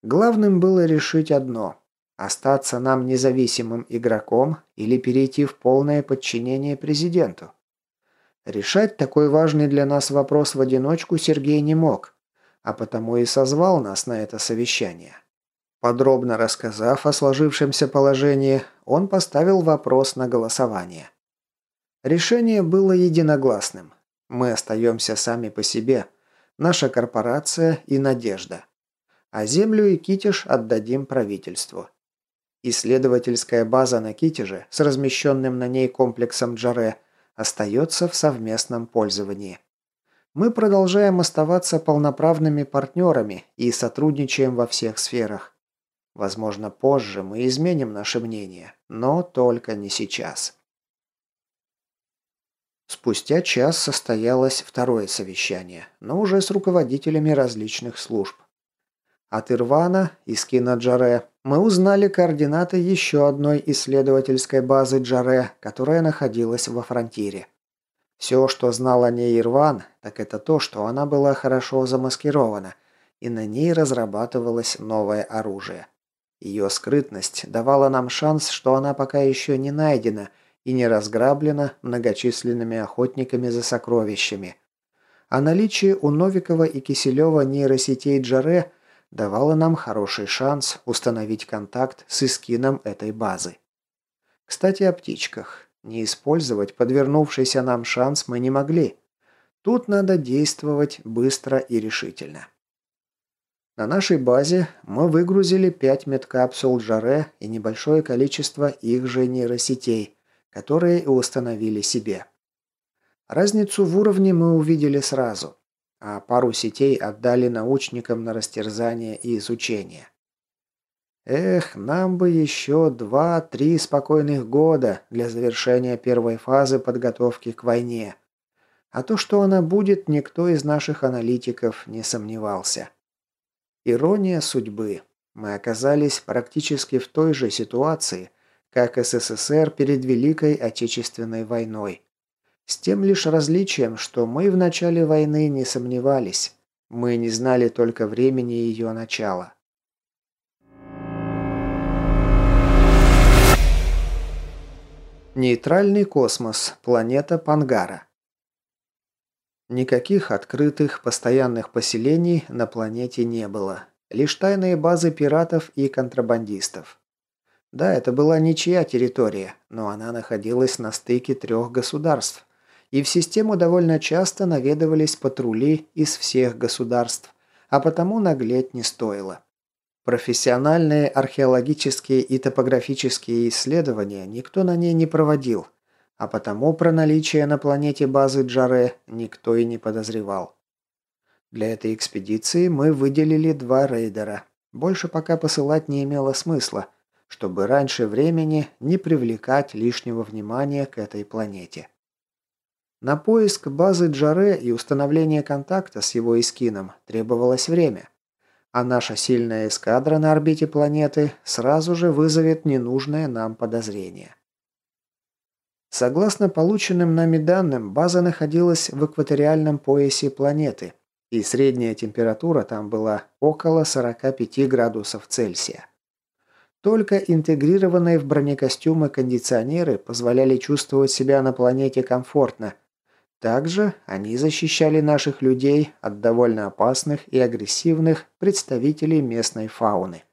Главным было решить одно – остаться нам независимым игроком или перейти в полное подчинение президенту. Решать такой важный для нас вопрос в одиночку Сергей не мог, а потому и созвал нас на это совещание. Подробно рассказав о сложившемся положении, он поставил вопрос на голосование. Решение было единогласным. Мы остаемся сами по себе. Наша корпорация и надежда. А землю и Китеж отдадим правительству. Исследовательская база на Китеже с размещенным на ней комплексом Джаре остается в совместном пользовании. Мы продолжаем оставаться полноправными партнерами и сотрудничаем во всех сферах. Возможно, позже мы изменим наше мнение, но только не сейчас. Спустя час состоялось второе совещание, но уже с руководителями различных служб. От Ирвана из кино Джаре мы узнали координаты еще одной исследовательской базы Джаре, которая находилась во фронтире. Все, что знал о ней Ирван, так это то, что она была хорошо замаскирована, и на ней разрабатывалось новое оружие. Ее скрытность давала нам шанс, что она пока еще не найдена и не разграблена многочисленными охотниками за сокровищами. А наличие у Новикова и Киселева нейросетей Джаре давало нам хороший шанс установить контакт с эскином этой базы. Кстати, о птичках. Не использовать подвернувшийся нам шанс мы не могли. Тут надо действовать быстро и решительно. На нашей базе мы выгрузили 5 медкапсул Джаре и небольшое количество их же нейросетей, которые и установили себе. Разницу в уровне мы увидели сразу, а пару сетей отдали научникам на растерзание и изучение. Эх, нам бы еще два-три спокойных года для завершения первой фазы подготовки к войне. А то, что она будет, никто из наших аналитиков не сомневался. Ирония судьбы. Мы оказались практически в той же ситуации, как СССР перед Великой Отечественной войной. С тем лишь различием, что мы в начале войны не сомневались. Мы не знали только времени ее начала. Нейтральный космос. Планета Пангара. Никаких открытых, постоянных поселений на планете не было. Лишь тайные базы пиратов и контрабандистов. Да, это была ничья территория, но она находилась на стыке трех государств. И в систему довольно часто наведывались патрули из всех государств, а потому наглеть не стоило. Профессиональные археологические и топографические исследования никто на ней не проводил – а потому про наличие на планете базы Джаре никто и не подозревал. Для этой экспедиции мы выделили два рейдера. Больше пока посылать не имело смысла, чтобы раньше времени не привлекать лишнего внимания к этой планете. На поиск базы Джаре и установление контакта с его эскином требовалось время, а наша сильная эскадра на орбите планеты сразу же вызовет ненужное нам подозрение. Согласно полученным нами данным, база находилась в экваториальном поясе планеты, и средняя температура там была около 45 градусов Цельсия. Только интегрированные в бронекостюмы кондиционеры позволяли чувствовать себя на планете комфортно. Также они защищали наших людей от довольно опасных и агрессивных представителей местной фауны.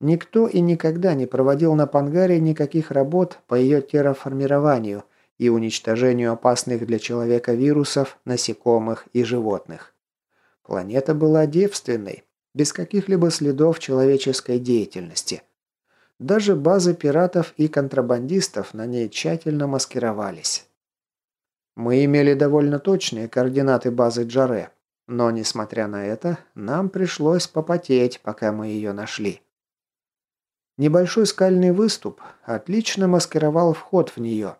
Никто и никогда не проводил на Пангаре никаких работ по ее терраформированию и уничтожению опасных для человека вирусов, насекомых и животных. Планета была девственной, без каких-либо следов человеческой деятельности. Даже базы пиратов и контрабандистов на ней тщательно маскировались. Мы имели довольно точные координаты базы Джаре. Но, несмотря на это, нам пришлось попотеть, пока мы ее нашли. Небольшой скальный выступ отлично маскировал вход в нее.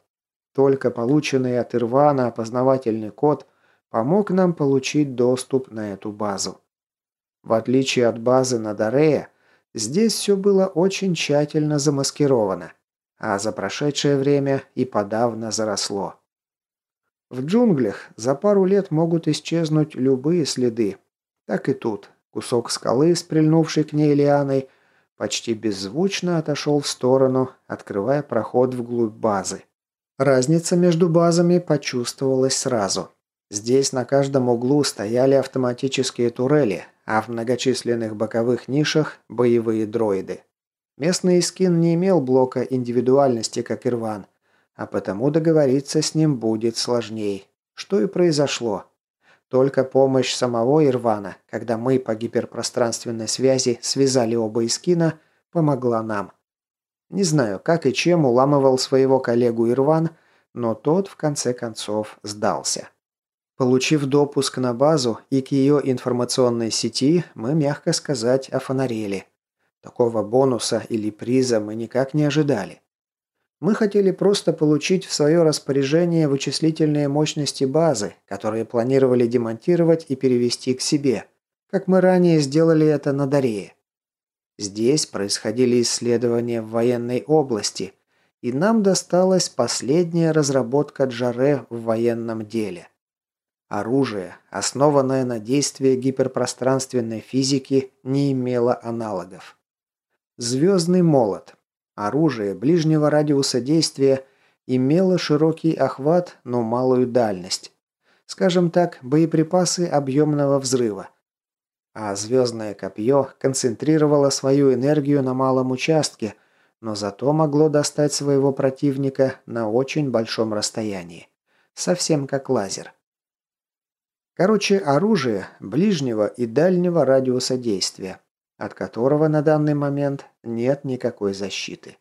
Только полученный от Ирвана опознавательный код помог нам получить доступ на эту базу. В отличие от базы на Дарея, здесь все было очень тщательно замаскировано, а за прошедшее время и подавно заросло. В джунглях за пару лет могут исчезнуть любые следы. Так и тут. Кусок скалы с прильнувшей к ней лианой почти беззвучно отошел в сторону, открывая проход вглубь базы. Разница между базами почувствовалась сразу. Здесь на каждом углу стояли автоматические турели, а в многочисленных боковых нишах – боевые дроиды. Местный скин не имел блока индивидуальности, как Ирван, а потому договориться с ним будет сложней. Что и произошло. Только помощь самого Ирвана, когда мы по гиперпространственной связи связали оба Искина, помогла нам. Не знаю, как и чем уламывал своего коллегу Ирван, но тот в конце концов сдался. Получив допуск на базу и к ее информационной сети, мы, мягко сказать, офонарели. Такого бонуса или приза мы никак не ожидали. Мы хотели просто получить в свое распоряжение вычислительные мощности базы, которые планировали демонтировать и перевести к себе, как мы ранее сделали это на Дарее. Здесь происходили исследования в военной области, и нам досталась последняя разработка Джаре в военном деле – Оружие, основанное на действии гиперпространственной физики, не имело аналогов. Звездный молот. Оружие ближнего радиуса действия имело широкий охват, но малую дальность. Скажем так, боеприпасы объемного взрыва. А звездное копье концентрировало свою энергию на малом участке, но зато могло достать своего противника на очень большом расстоянии. Совсем как лазер. Короче, оружие ближнего и дальнего радиуса действия, от которого на данный момент нет никакой защиты.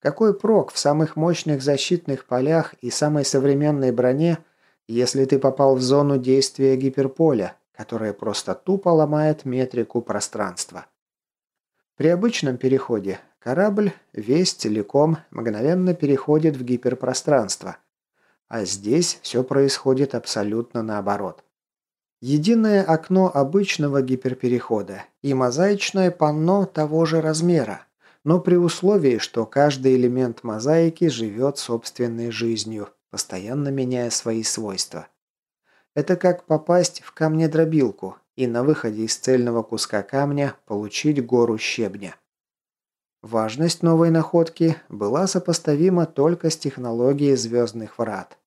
Какой прок в самых мощных защитных полях и самой современной броне, если ты попал в зону действия гиперполя, которое просто тупо ломает метрику пространства? При обычном переходе корабль весь целиком мгновенно переходит в гиперпространство – а здесь все происходит абсолютно наоборот. Единое окно обычного гиперперехода и мозаичное панно того же размера, но при условии, что каждый элемент мозаики живет собственной жизнью, постоянно меняя свои свойства. Это как попасть в камнедробилку и на выходе из цельного куска камня получить гору щебня. Важность новой находки была сопоставима только с технологией звездных врат.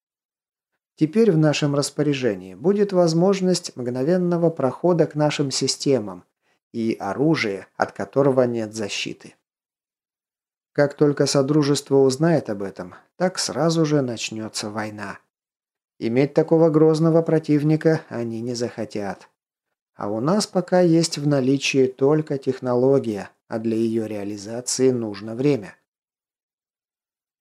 Теперь в нашем распоряжении будет возможность мгновенного прохода к нашим системам и оружие, от которого нет защиты. Как только Содружество узнает об этом, так сразу же начнется война. Иметь такого грозного противника они не захотят. А у нас пока есть в наличии только технология, а для ее реализации нужно время.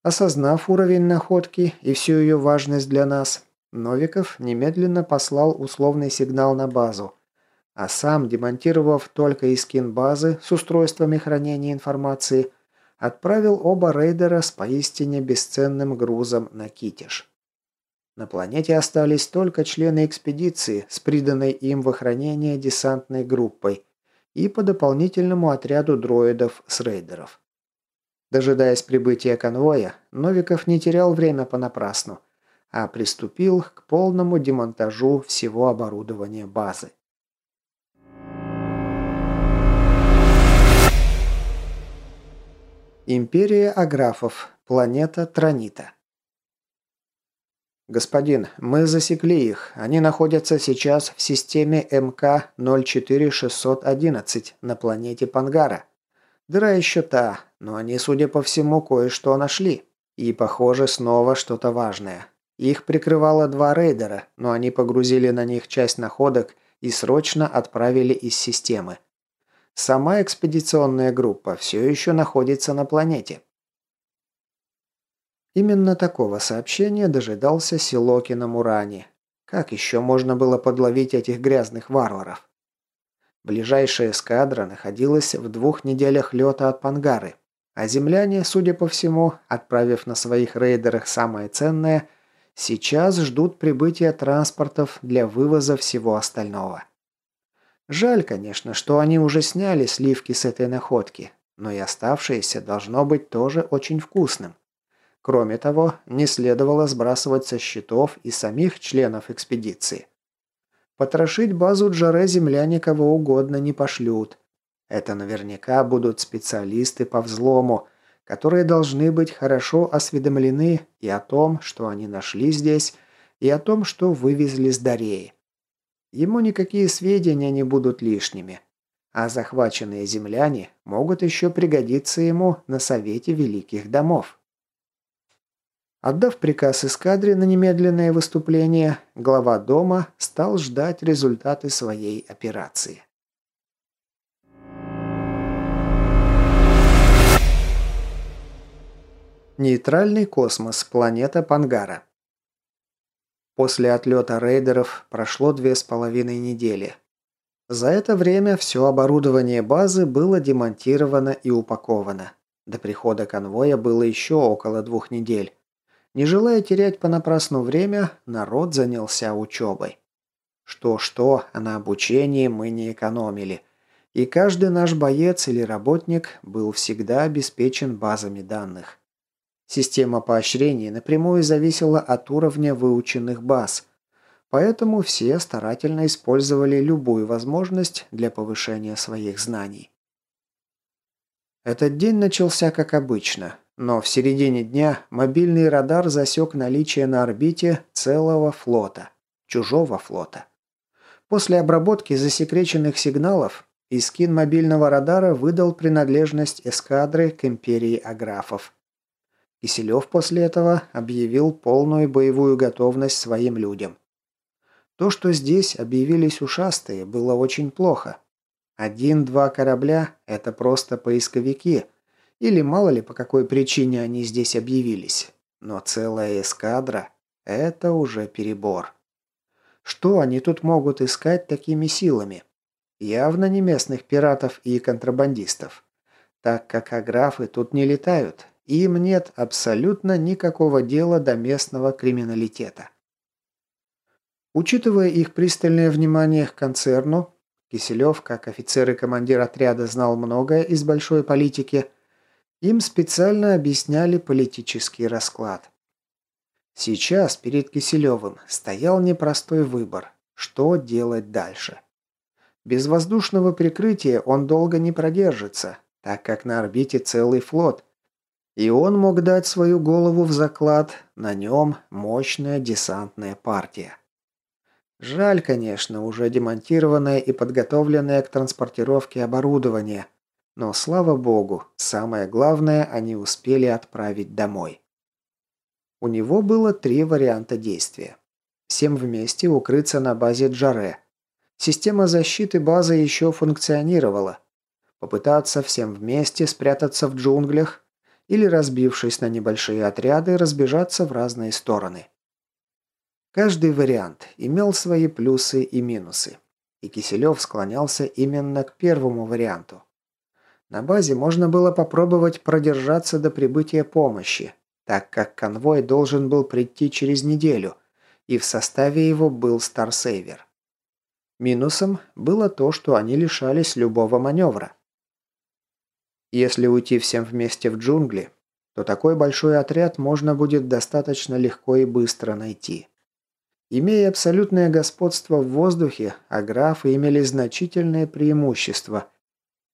Осознав уровень находки и всю ее важность для нас, Новиков немедленно послал условный сигнал на базу, а сам, демонтировав только искин базы с устройствами хранения информации, отправил оба рейдера с поистине бесценным грузом на Китеж. На планете остались только члены экспедиции с приданной им в охранение десантной группой – и по дополнительному отряду дроидов с рейдеров. Дожидаясь прибытия конвоя, Новиков не терял время понапрасну, а приступил к полному демонтажу всего оборудования базы. Империя Аграфов. Планета Транита. «Господин, мы засекли их. Они находятся сейчас в системе МК-04611 на планете Пангара. Дыра еще та, но они, судя по всему, кое-что нашли. И, похоже, снова что-то важное. Их прикрывало два рейдера, но они погрузили на них часть находок и срочно отправили из системы. Сама экспедиционная группа все еще находится на планете». Именно такого сообщения дожидался Силоки на Муране. Как еще можно было подловить этих грязных варваров? Ближайшая эскадра находилась в двух неделях лета от Пангары, а земляне, судя по всему, отправив на своих рейдерах самое ценное, сейчас ждут прибытия транспортов для вывоза всего остального. Жаль, конечно, что они уже сняли сливки с этой находки, но и оставшееся должно быть тоже очень вкусным. Кроме того, не следовало сбрасывать со счетов и самих членов экспедиции. Потрошить базу Джаре земляне кого угодно не пошлют. Это наверняка будут специалисты по взлому, которые должны быть хорошо осведомлены и о том, что они нашли здесь, и о том, что вывезли с Дареи. Ему никакие сведения не будут лишними, а захваченные земляне могут еще пригодиться ему на Совете Великих Домов. Отдав приказ эскадре на немедленное выступление, глава дома стал ждать результаты своей операции. Нейтральный космос, планета Пангара. После отлета рейдеров прошло две с половиной недели. За это время все оборудование базы было демонтировано и упаковано. До прихода конвоя было еще около двух недель. Не желая терять понапрасну время, народ занялся учебой. Что-что, а на обучении мы не экономили. И каждый наш боец или работник был всегда обеспечен базами данных. Система поощрений напрямую зависела от уровня выученных баз. Поэтому все старательно использовали любую возможность для повышения своих знаний. Этот день начался как обычно. Но в середине дня мобильный радар засек наличие на орбите целого флота. Чужого флота. После обработки засекреченных сигналов Искин мобильного радара выдал принадлежность эскадры к империи аграфов. Киселев после этого объявил полную боевую готовность своим людям. То, что здесь объявились ушастые, было очень плохо. Один-два корабля – это просто поисковики – или мало ли по какой причине они здесь объявились. Но целая эскадра – это уже перебор. Что они тут могут искать такими силами? Явно не местных пиратов и контрабандистов. Так как аграфы тут не летают, им нет абсолютно никакого дела до местного криминалитета. Учитывая их пристальное внимание к концерну, Киселев, как офицер и командир отряда, знал многое из большой политики – им специально объясняли политический расклад. Сейчас перед Киселевым стоял непростой выбор, что делать дальше. Без воздушного прикрытия он долго не продержится, так как на орбите целый флот, и он мог дать свою голову в заклад, на нем мощная десантная партия. Жаль, конечно, уже демонтированное и подготовленное к транспортировке оборудование – но, слава богу, самое главное они успели отправить домой. У него было три варианта действия. Всем вместе укрыться на базе Джаре. Система защиты базы еще функционировала. Попытаться всем вместе спрятаться в джунглях или, разбившись на небольшие отряды, разбежаться в разные стороны. Каждый вариант имел свои плюсы и минусы. И Киселев склонялся именно к первому варианту. На базе можно было попробовать продержаться до прибытия помощи, так как конвой должен был прийти через неделю, и в составе его был Старсейвер. Минусом было то, что они лишались любого маневра. Если уйти всем вместе в джунгли, то такой большой отряд можно будет достаточно легко и быстро найти. Имея абсолютное господство в воздухе, аграфы имели значительное преимущество –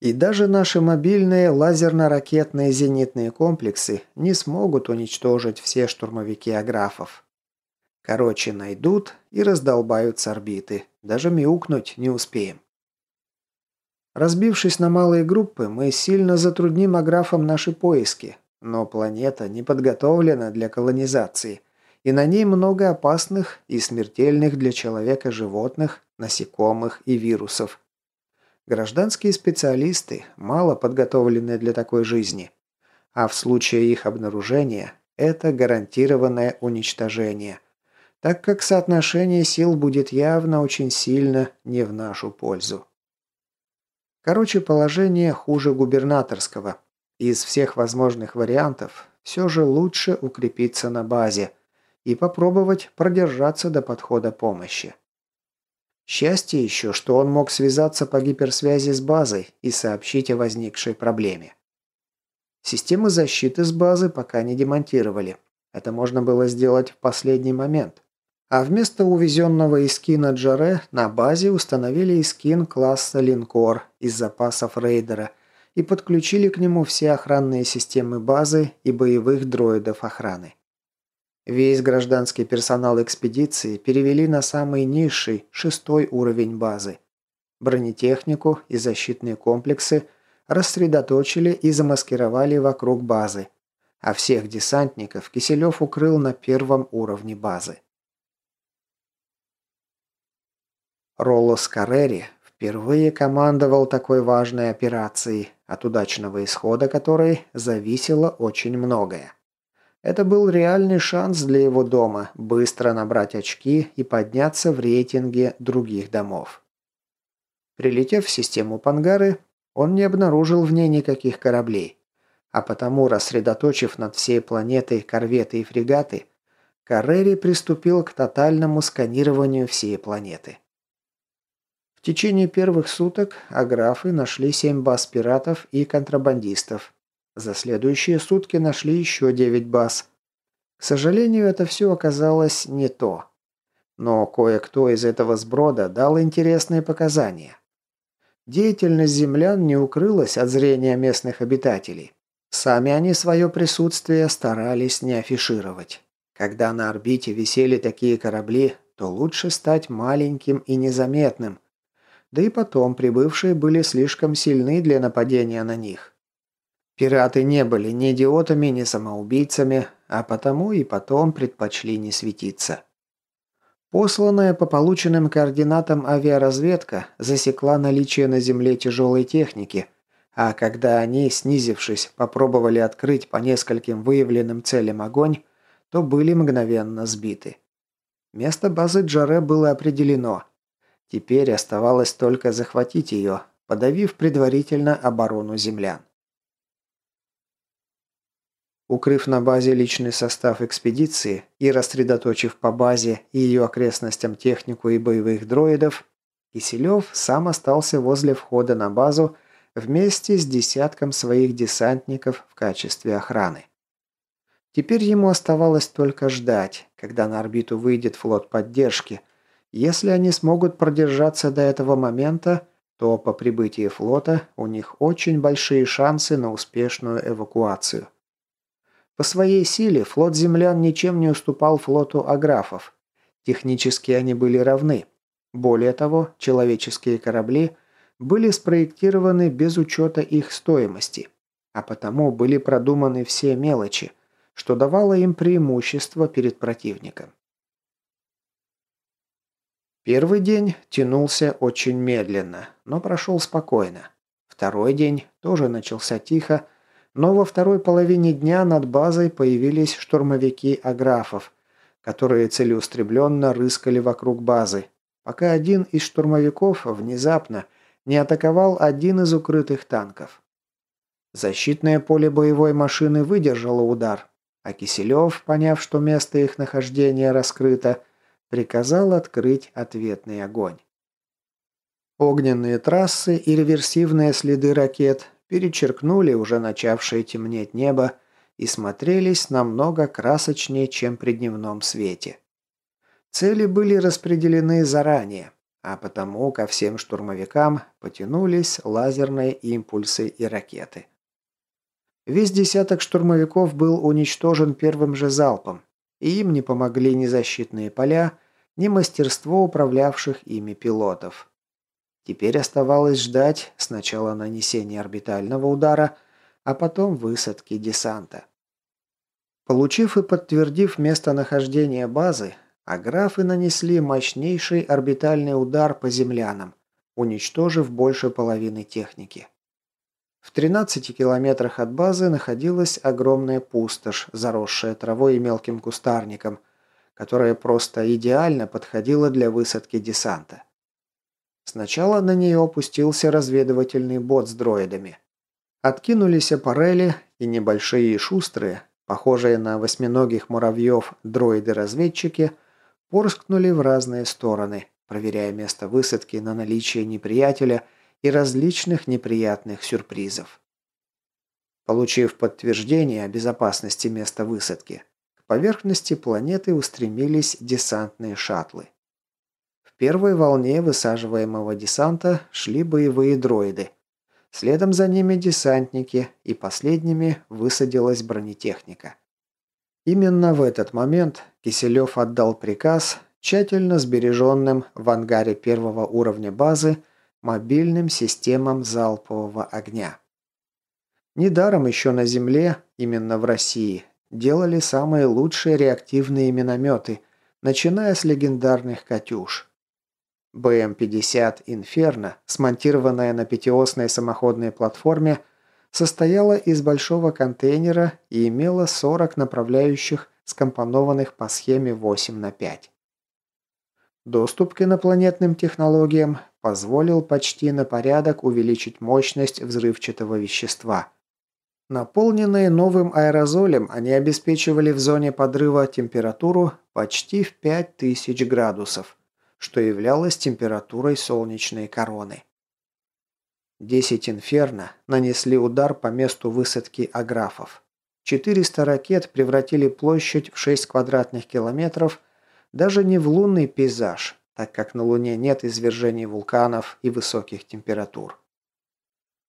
и даже наши мобильные лазерно-ракетные зенитные комплексы не смогут уничтожить все штурмовики аграфов. Короче, найдут и раздолбают с орбиты. Даже мяукнуть не успеем. Разбившись на малые группы, мы сильно затрудним аграфам наши поиски. Но планета не подготовлена для колонизации, и на ней много опасных и смертельных для человека животных, насекомых и вирусов – Гражданские специалисты мало подготовлены для такой жизни. А в случае их обнаружения это гарантированное уничтожение. так как соотношение сил будет явно очень сильно не в нашу пользу. Короче, положение хуже губернаторского. Из всех возможных вариантов все же лучше укрепиться на базе и попробовать продержаться до подхода помощи. Счастье еще, что он мог связаться по гиперсвязи с базой и сообщить о возникшей проблеме. Системы защиты с базы пока не демонтировали. Это можно было сделать в последний момент. А вместо увезенного искина Джаре на базе установили искин класса линкор из запасов рейдера и подключили к нему все охранные системы базы и боевых дроидов охраны. Весь гражданский персонал экспедиции перевели на самый низший, шестой уровень базы. Бронетехнику и защитные комплексы рассредоточили и замаскировали вокруг базы, а всех десантников Киселев укрыл на первом уровне базы. Ролло Скарери впервые командовал такой важной операцией, от удачного исхода которой зависело очень многое. Это был реальный шанс для его дома быстро набрать очки и подняться в рейтинге других домов. Прилетев в систему Пангары, он не обнаружил в ней никаких кораблей, а потому, рассредоточив над всей планетой корветы и фрегаты, Каррери приступил к тотальному сканированию всей планеты. В течение первых суток аграфы нашли семь баз пиратов и контрабандистов, за следующие сутки нашли еще 9 баз. К сожалению, это все оказалось не то. Но кое-кто из этого сброда дал интересные показания. Деятельность землян не укрылась от зрения местных обитателей. Сами они свое присутствие старались не афишировать. Когда на орбите висели такие корабли, то лучше стать маленьким и незаметным. Да и потом прибывшие были слишком сильны для нападения на них. Пираты не были ни идиотами, ни самоубийцами, а потому и потом предпочли не светиться. Посланная по полученным координатам авиаразведка засекла наличие на Земле тяжелой техники, а когда они, снизившись, попробовали открыть по нескольким выявленным целям огонь, то были мгновенно сбиты. Место базы Джаре было определено. Теперь оставалось только захватить ее, подавив предварительно оборону землян. Укрыв на базе личный состав экспедиции и рассредоточив по базе и ее окрестностям технику и боевых дроидов, Киселев сам остался возле входа на базу вместе с десятком своих десантников в качестве охраны. Теперь ему оставалось только ждать, когда на орбиту выйдет флот поддержки. Если они смогут продержаться до этого момента, то по прибытии флота у них очень большие шансы на успешную эвакуацию. По своей силе флот землян ничем не уступал флоту аграфов. Технически они были равны. Более того, человеческие корабли были спроектированы без учета их стоимости, а потому были продуманы все мелочи, что давало им преимущество перед противником. Первый день тянулся очень медленно, но прошел спокойно. Второй день тоже начался тихо, но во второй половине дня над базой появились штурмовики аграфов, которые целеустремленно рыскали вокруг базы, пока один из штурмовиков внезапно не атаковал один из укрытых танков. Защитное поле боевой машины выдержало удар, а Киселев, поняв, что место их нахождения раскрыто, приказал открыть ответный огонь. Огненные трассы и реверсивные следы ракет перечеркнули уже начавшее темнеть небо и смотрелись намного красочнее, чем при дневном свете. Цели были распределены заранее, а потому ко всем штурмовикам потянулись лазерные импульсы и ракеты. Весь десяток штурмовиков был уничтожен первым же залпом, и им не помогли ни защитные поля, ни мастерство управлявших ими пилотов. Теперь оставалось ждать сначала нанесения орбитального удара, а потом высадки десанта. Получив и подтвердив местонахождение базы, аграфы нанесли мощнейший орбитальный удар по землянам, уничтожив больше половины техники. В 13 километрах от базы находилась огромная пустошь, заросшая травой и мелким кустарником, которая просто идеально подходила для высадки десанта. Сначала на нее опустился разведывательный бот с дроидами. Откинулись аппарели и небольшие и шустрые, похожие на восьминогих муравьев дроиды-разведчики, порскнули в разные стороны, проверяя место высадки на наличие неприятеля и различных неприятных сюрпризов. Получив подтверждение о безопасности места высадки, к поверхности планеты устремились десантные шаттлы. Первой волне высаживаемого десанта шли боевые дроиды. Следом за ними десантники, и последними высадилась бронетехника. Именно в этот момент Киселев отдал приказ тщательно сбереженным в ангаре первого уровня базы мобильным системам залпового огня. Недаром еще на Земле, именно в России, делали самые лучшие реактивные минометы, начиная с легендарных «Катюш». БМ-50 «Инферно», смонтированная на пятиосной самоходной платформе, состояла из большого контейнера и имела 40 направляющих, скомпонованных по схеме 8 на 5. Доступ к инопланетным технологиям позволил почти на порядок увеличить мощность взрывчатого вещества – Наполненные новым аэрозолем, они обеспечивали в зоне подрыва температуру почти в 5000 градусов, что являлось температурой солнечной короны. Десять «Инферно» нанесли удар по месту высадки аграфов. 400 ракет превратили площадь в 6 квадратных километров даже не в лунный пейзаж, так как на Луне нет извержений вулканов и высоких температур.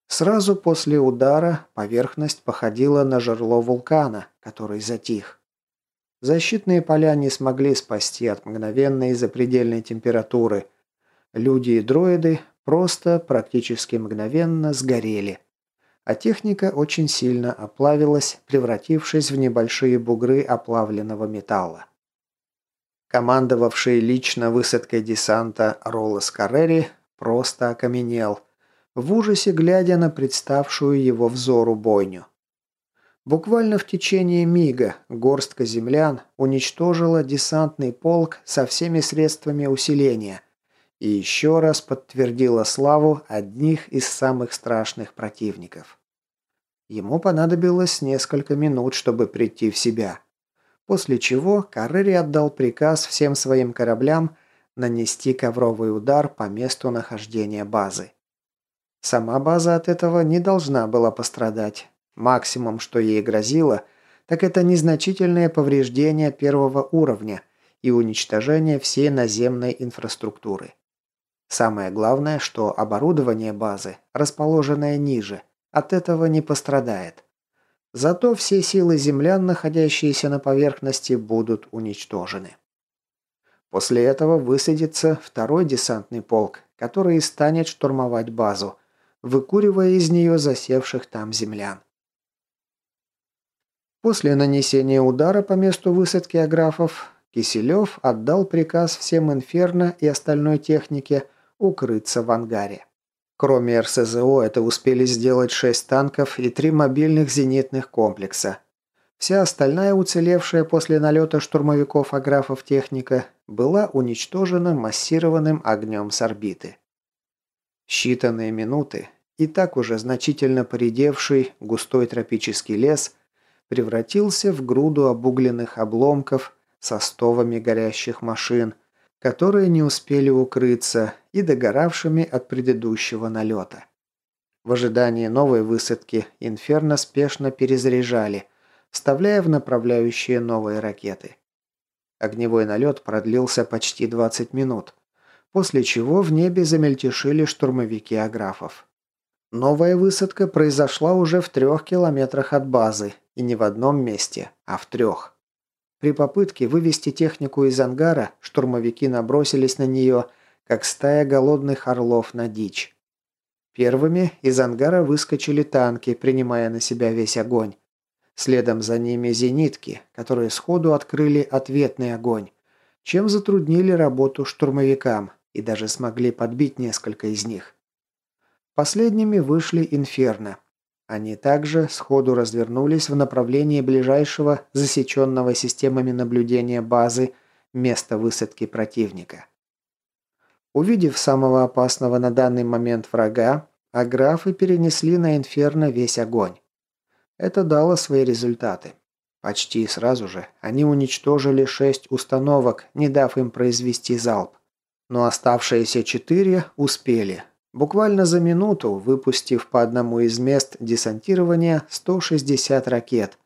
Сразу после удара поверхность походила на жерло вулкана, который затих. Защитные поля не смогли спасти от мгновенной запредельной температуры. Люди и дроиды просто практически мгновенно сгорели. А техника очень сильно оплавилась, превратившись в небольшие бугры оплавленного металла. Командовавший лично высадкой десанта Роллес Каррери просто окаменел – в ужасе глядя на представшую его взору бойню. Буквально в течение мига горстка землян уничтожила десантный полк со всеми средствами усиления и еще раз подтвердила славу одних из самых страшных противников. Ему понадобилось несколько минут, чтобы прийти в себя, после чего Каррери отдал приказ всем своим кораблям нанести ковровый удар по месту нахождения базы. Сама база от этого не должна была пострадать. Максимум, что ей грозило, так это незначительное повреждение первого уровня и уничтожение всей наземной инфраструктуры. Самое главное, что оборудование базы, расположенное ниже, от этого не пострадает. Зато все силы землян, находящиеся на поверхности, будут уничтожены. После этого высадится второй десантный полк, который станет штурмовать базу – выкуривая из нее засевших там землян. После нанесения удара по месту высадки аграфов, Киселев отдал приказ всем инферно и остальной технике укрыться в ангаре. Кроме РСЗО, это успели сделать шесть танков и три мобильных зенитных комплекса. Вся остальная уцелевшая после налета штурмовиков аграфов техника была уничтожена массированным огнем с орбиты считанные минуты и так уже значительно поредевший густой тропический лес превратился в груду обугленных обломков со стовами горящих машин, которые не успели укрыться и догоравшими от предыдущего налета. В ожидании новой высадки «Инферно» спешно перезаряжали, вставляя в направляющие новые ракеты. Огневой налет продлился почти 20 минут после чего в небе замельтешили штурмовики аграфов. Новая высадка произошла уже в трех километрах от базы, и не в одном месте, а в трех. При попытке вывести технику из ангара, штурмовики набросились на нее, как стая голодных орлов на дичь. Первыми из ангара выскочили танки, принимая на себя весь огонь. Следом за ними зенитки, которые сходу открыли ответный огонь, чем затруднили работу штурмовикам, и даже смогли подбить несколько из них. Последними вышли Инферно. Они также сходу развернулись в направлении ближайшего засеченного системами наблюдения базы место высадки противника. Увидев самого опасного на данный момент врага, аграфы перенесли на Инферно весь огонь. Это дало свои результаты. Почти сразу же они уничтожили шесть установок, не дав им произвести залп. Но оставшиеся четыре успели. Буквально за минуту, выпустив по одному из мест десантирования 160 ракет,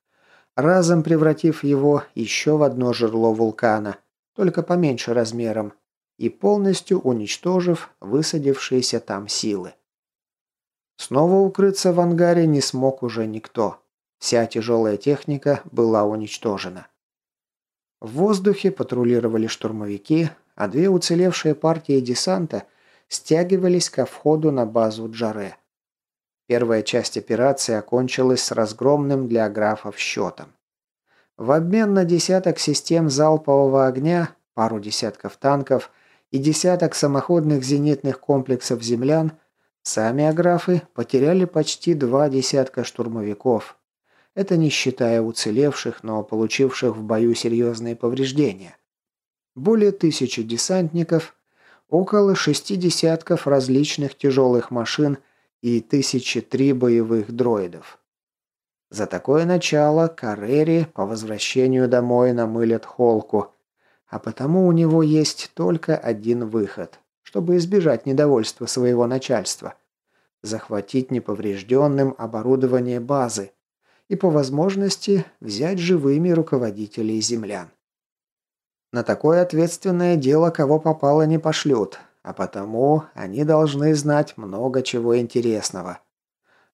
разом превратив его еще в одно жерло вулкана, только поменьше размером, и полностью уничтожив высадившиеся там силы. Снова укрыться в ангаре не смог уже никто. Вся тяжелая техника была уничтожена. В воздухе патрулировали штурмовики, а две уцелевшие партии десанта стягивались ко входу на базу Джаре. Первая часть операции окончилась с разгромным для графов счетом. В обмен на десяток систем залпового огня, пару десятков танков и десяток самоходных зенитных комплексов землян, сами аграфы потеряли почти два десятка штурмовиков, это не считая уцелевших, но получивших в бою серьезные повреждения. Более тысячи десантников, около шести десятков различных тяжелых машин и тысячи три боевых дроидов. За такое начало Карери по возвращению домой намылят холку, а потому у него есть только один выход, чтобы избежать недовольства своего начальства – захватить неповрежденным оборудование базы, и по возможности взять живыми руководителей землян. На такое ответственное дело кого попало не пошлют, а потому они должны знать много чего интересного.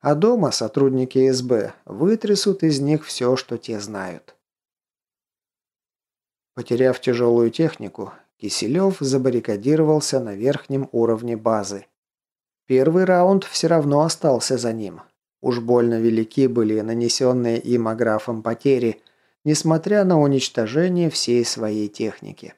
А дома сотрудники СБ вытрясут из них все, что те знают. Потеряв тяжелую технику, Киселев забаррикадировался на верхнем уровне базы. Первый раунд все равно остался за ним, Уж больно велики были нанесенные им аграфом потери, несмотря на уничтожение всей своей техники.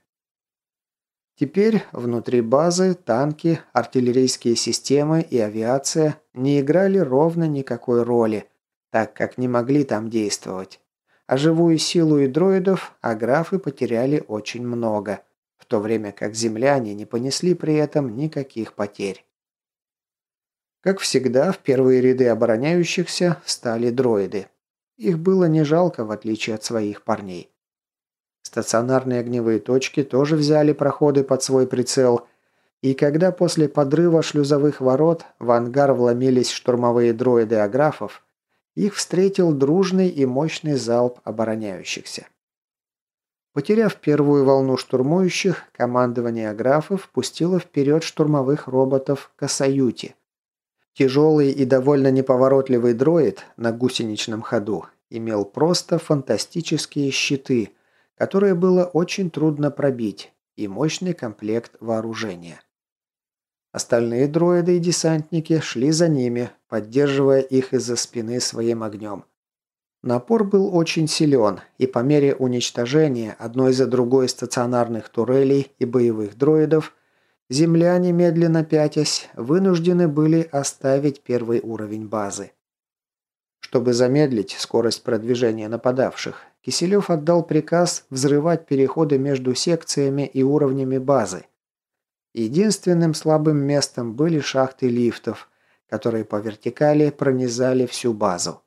Теперь внутри базы танки, артиллерийские системы и авиация не играли ровно никакой роли, так как не могли там действовать. А живую силу и дроидов аграфы потеряли очень много, в то время как земляне не понесли при этом никаких потерь. Как всегда, в первые ряды обороняющихся встали дроиды. Их было не жалко, в отличие от своих парней. Стационарные огневые точки тоже взяли проходы под свой прицел, и когда после подрыва шлюзовых ворот в ангар вломились штурмовые дроиды аграфов, их встретил дружный и мощный залп обороняющихся. Потеряв первую волну штурмующих, командование аграфов пустило вперед штурмовых роботов Касаюти. Тяжелый и довольно неповоротливый дроид на гусеничном ходу имел просто фантастические щиты, которые было очень трудно пробить, и мощный комплект вооружения. Остальные дроиды и десантники шли за ними, поддерживая их из-за спины своим огнем. Напор был очень силен, и по мере уничтожения одной за другой стационарных турелей и боевых дроидов Земляне, медленно пятясь, вынуждены были оставить первый уровень базы. Чтобы замедлить скорость продвижения нападавших, Киселев отдал приказ взрывать переходы между секциями и уровнями базы. Единственным слабым местом были шахты лифтов, которые по вертикали пронизали всю базу.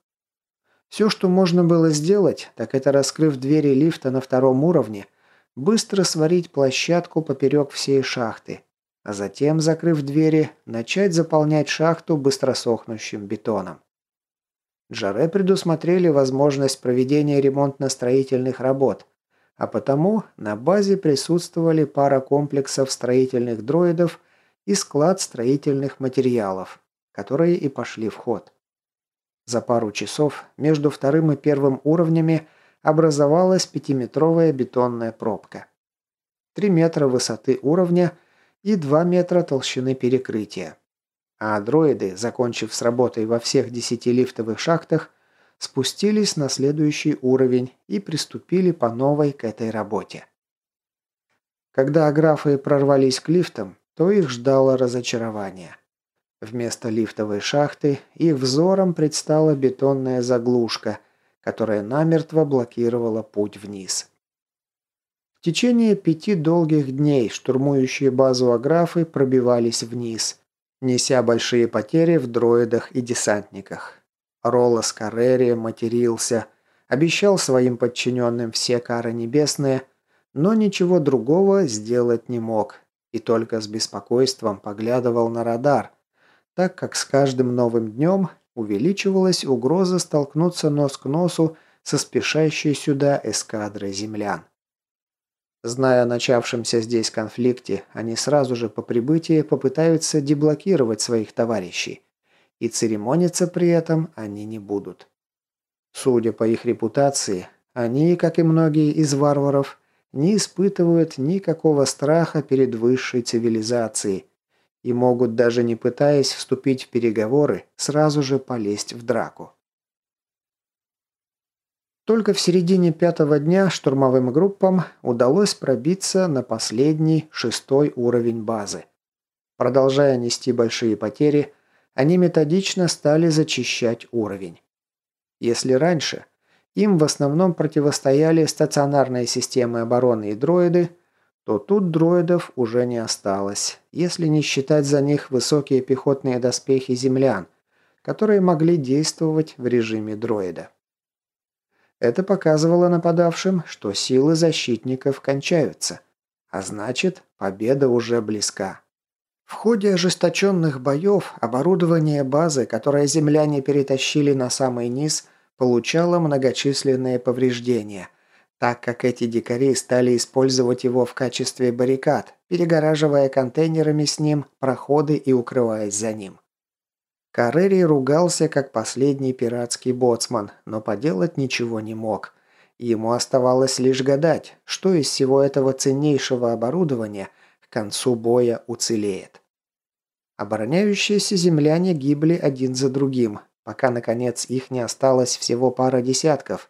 Все, что можно было сделать, так это раскрыв двери лифта на втором уровне, быстро сварить площадку поперек всей шахты, а затем, закрыв двери, начать заполнять шахту быстросохнущим бетоном. Джаре предусмотрели возможность проведения ремонтно-строительных работ, а потому на базе присутствовали пара комплексов строительных дроидов и склад строительных материалов, которые и пошли в ход. За пару часов между вторым и первым уровнями образовалась пятиметровая бетонная пробка. Три метра высоты уровня – и 2 метра толщины перекрытия. А дроиды, закончив с работой во всех 10 лифтовых шахтах, спустились на следующий уровень и приступили по новой к этой работе. Когда аграфы прорвались к лифтам, то их ждало разочарование. Вместо лифтовой шахты их взором предстала бетонная заглушка, которая намертво блокировала путь вниз. Течение пяти долгих дней штурмующие базу Аграфы пробивались вниз, неся большие потери в дроидах и десантниках. Ролос Каррери матерился, обещал своим подчиненным все кары небесные, но ничего другого сделать не мог и только с беспокойством поглядывал на радар, так как с каждым новым днем увеличивалась угроза столкнуться нос к носу со спешащей сюда эскадрой землян. Зная о начавшемся здесь конфликте, они сразу же по прибытии попытаются деблокировать своих товарищей. И церемониться при этом они не будут. Судя по их репутации, они, как и многие из варваров, не испытывают никакого страха перед высшей цивилизацией и могут, даже не пытаясь вступить в переговоры, сразу же полезть в драку. Только в середине пятого дня штурмовым группам удалось пробиться на последний, шестой уровень базы. Продолжая нести большие потери, они методично стали зачищать уровень. Если раньше им в основном противостояли стационарные системы обороны и дроиды, то тут дроидов уже не осталось, если не считать за них высокие пехотные доспехи землян, которые могли действовать в режиме дроида. Это показывало нападавшим, что силы защитников кончаются, а значит, победа уже близка. В ходе ожесточенных боев оборудование базы, которое земляне перетащили на самый низ, получало многочисленные повреждения, так как эти дикари стали использовать его в качестве баррикад, перегораживая контейнерами с ним проходы и укрываясь за ним. Карери ругался, как последний пиратский боцман, но поделать ничего не мог. Ему оставалось лишь гадать, что из всего этого ценнейшего оборудования к концу боя уцелеет. Обороняющиеся земляне гибли один за другим, пока, наконец, их не осталось всего пара десятков.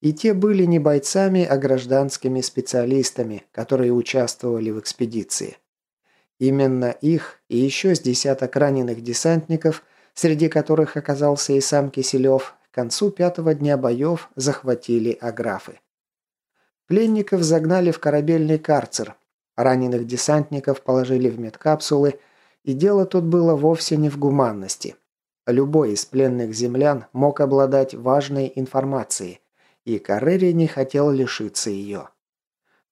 И те были не бойцами, а гражданскими специалистами, которые участвовали в экспедиции. Именно их и еще с десяток раненых десантников – среди которых оказался и сам Киселев, к концу пятого дня боев захватили аграфы. Пленников загнали в корабельный карцер, раненых десантников положили в медкапсулы, и дело тут было вовсе не в гуманности. Любой из пленных землян мог обладать важной информацией, и Каррери не хотел лишиться ее.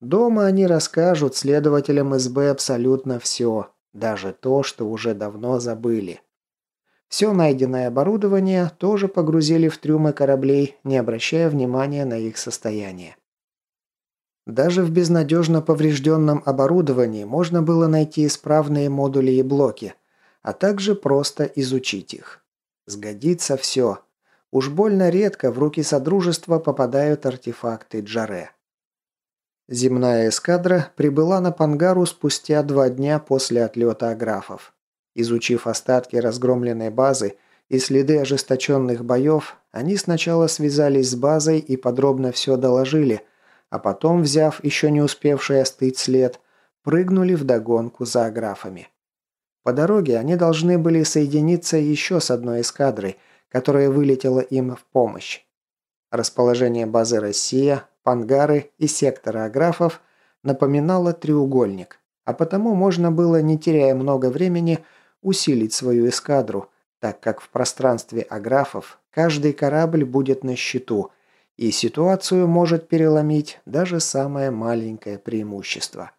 Дома они расскажут следователям СБ абсолютно все, даже то, что уже давно забыли. Все найденное оборудование тоже погрузили в трюмы кораблей, не обращая внимания на их состояние. Даже в безнадежно поврежденном оборудовании можно было найти исправные модули и блоки, а также просто изучить их. Сгодится все. Уж больно редко в руки Содружества попадают артефакты Джаре. Земная эскадра прибыла на Пангару спустя два дня после отлета аграфов. Изучив остатки разгромленной базы и следы ожесточенных боев, они сначала связались с базой и подробно все доложили, а потом, взяв еще не успевший остыть след, прыгнули в догонку за аграфами. По дороге они должны были соединиться еще с одной эскадрой, которая вылетела им в помощь. Расположение базы «Россия», «Пангары» и сектора аграфов напоминало треугольник, а потому можно было, не теряя много времени, усилить свою эскадру, так как в пространстве аграфов каждый корабль будет на счету, и ситуацию может переломить даже самое маленькое преимущество.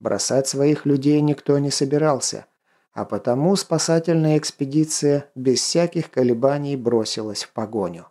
Бросать своих людей никто не собирался, а потому спасательная экспедиция без всяких колебаний бросилась в погоню.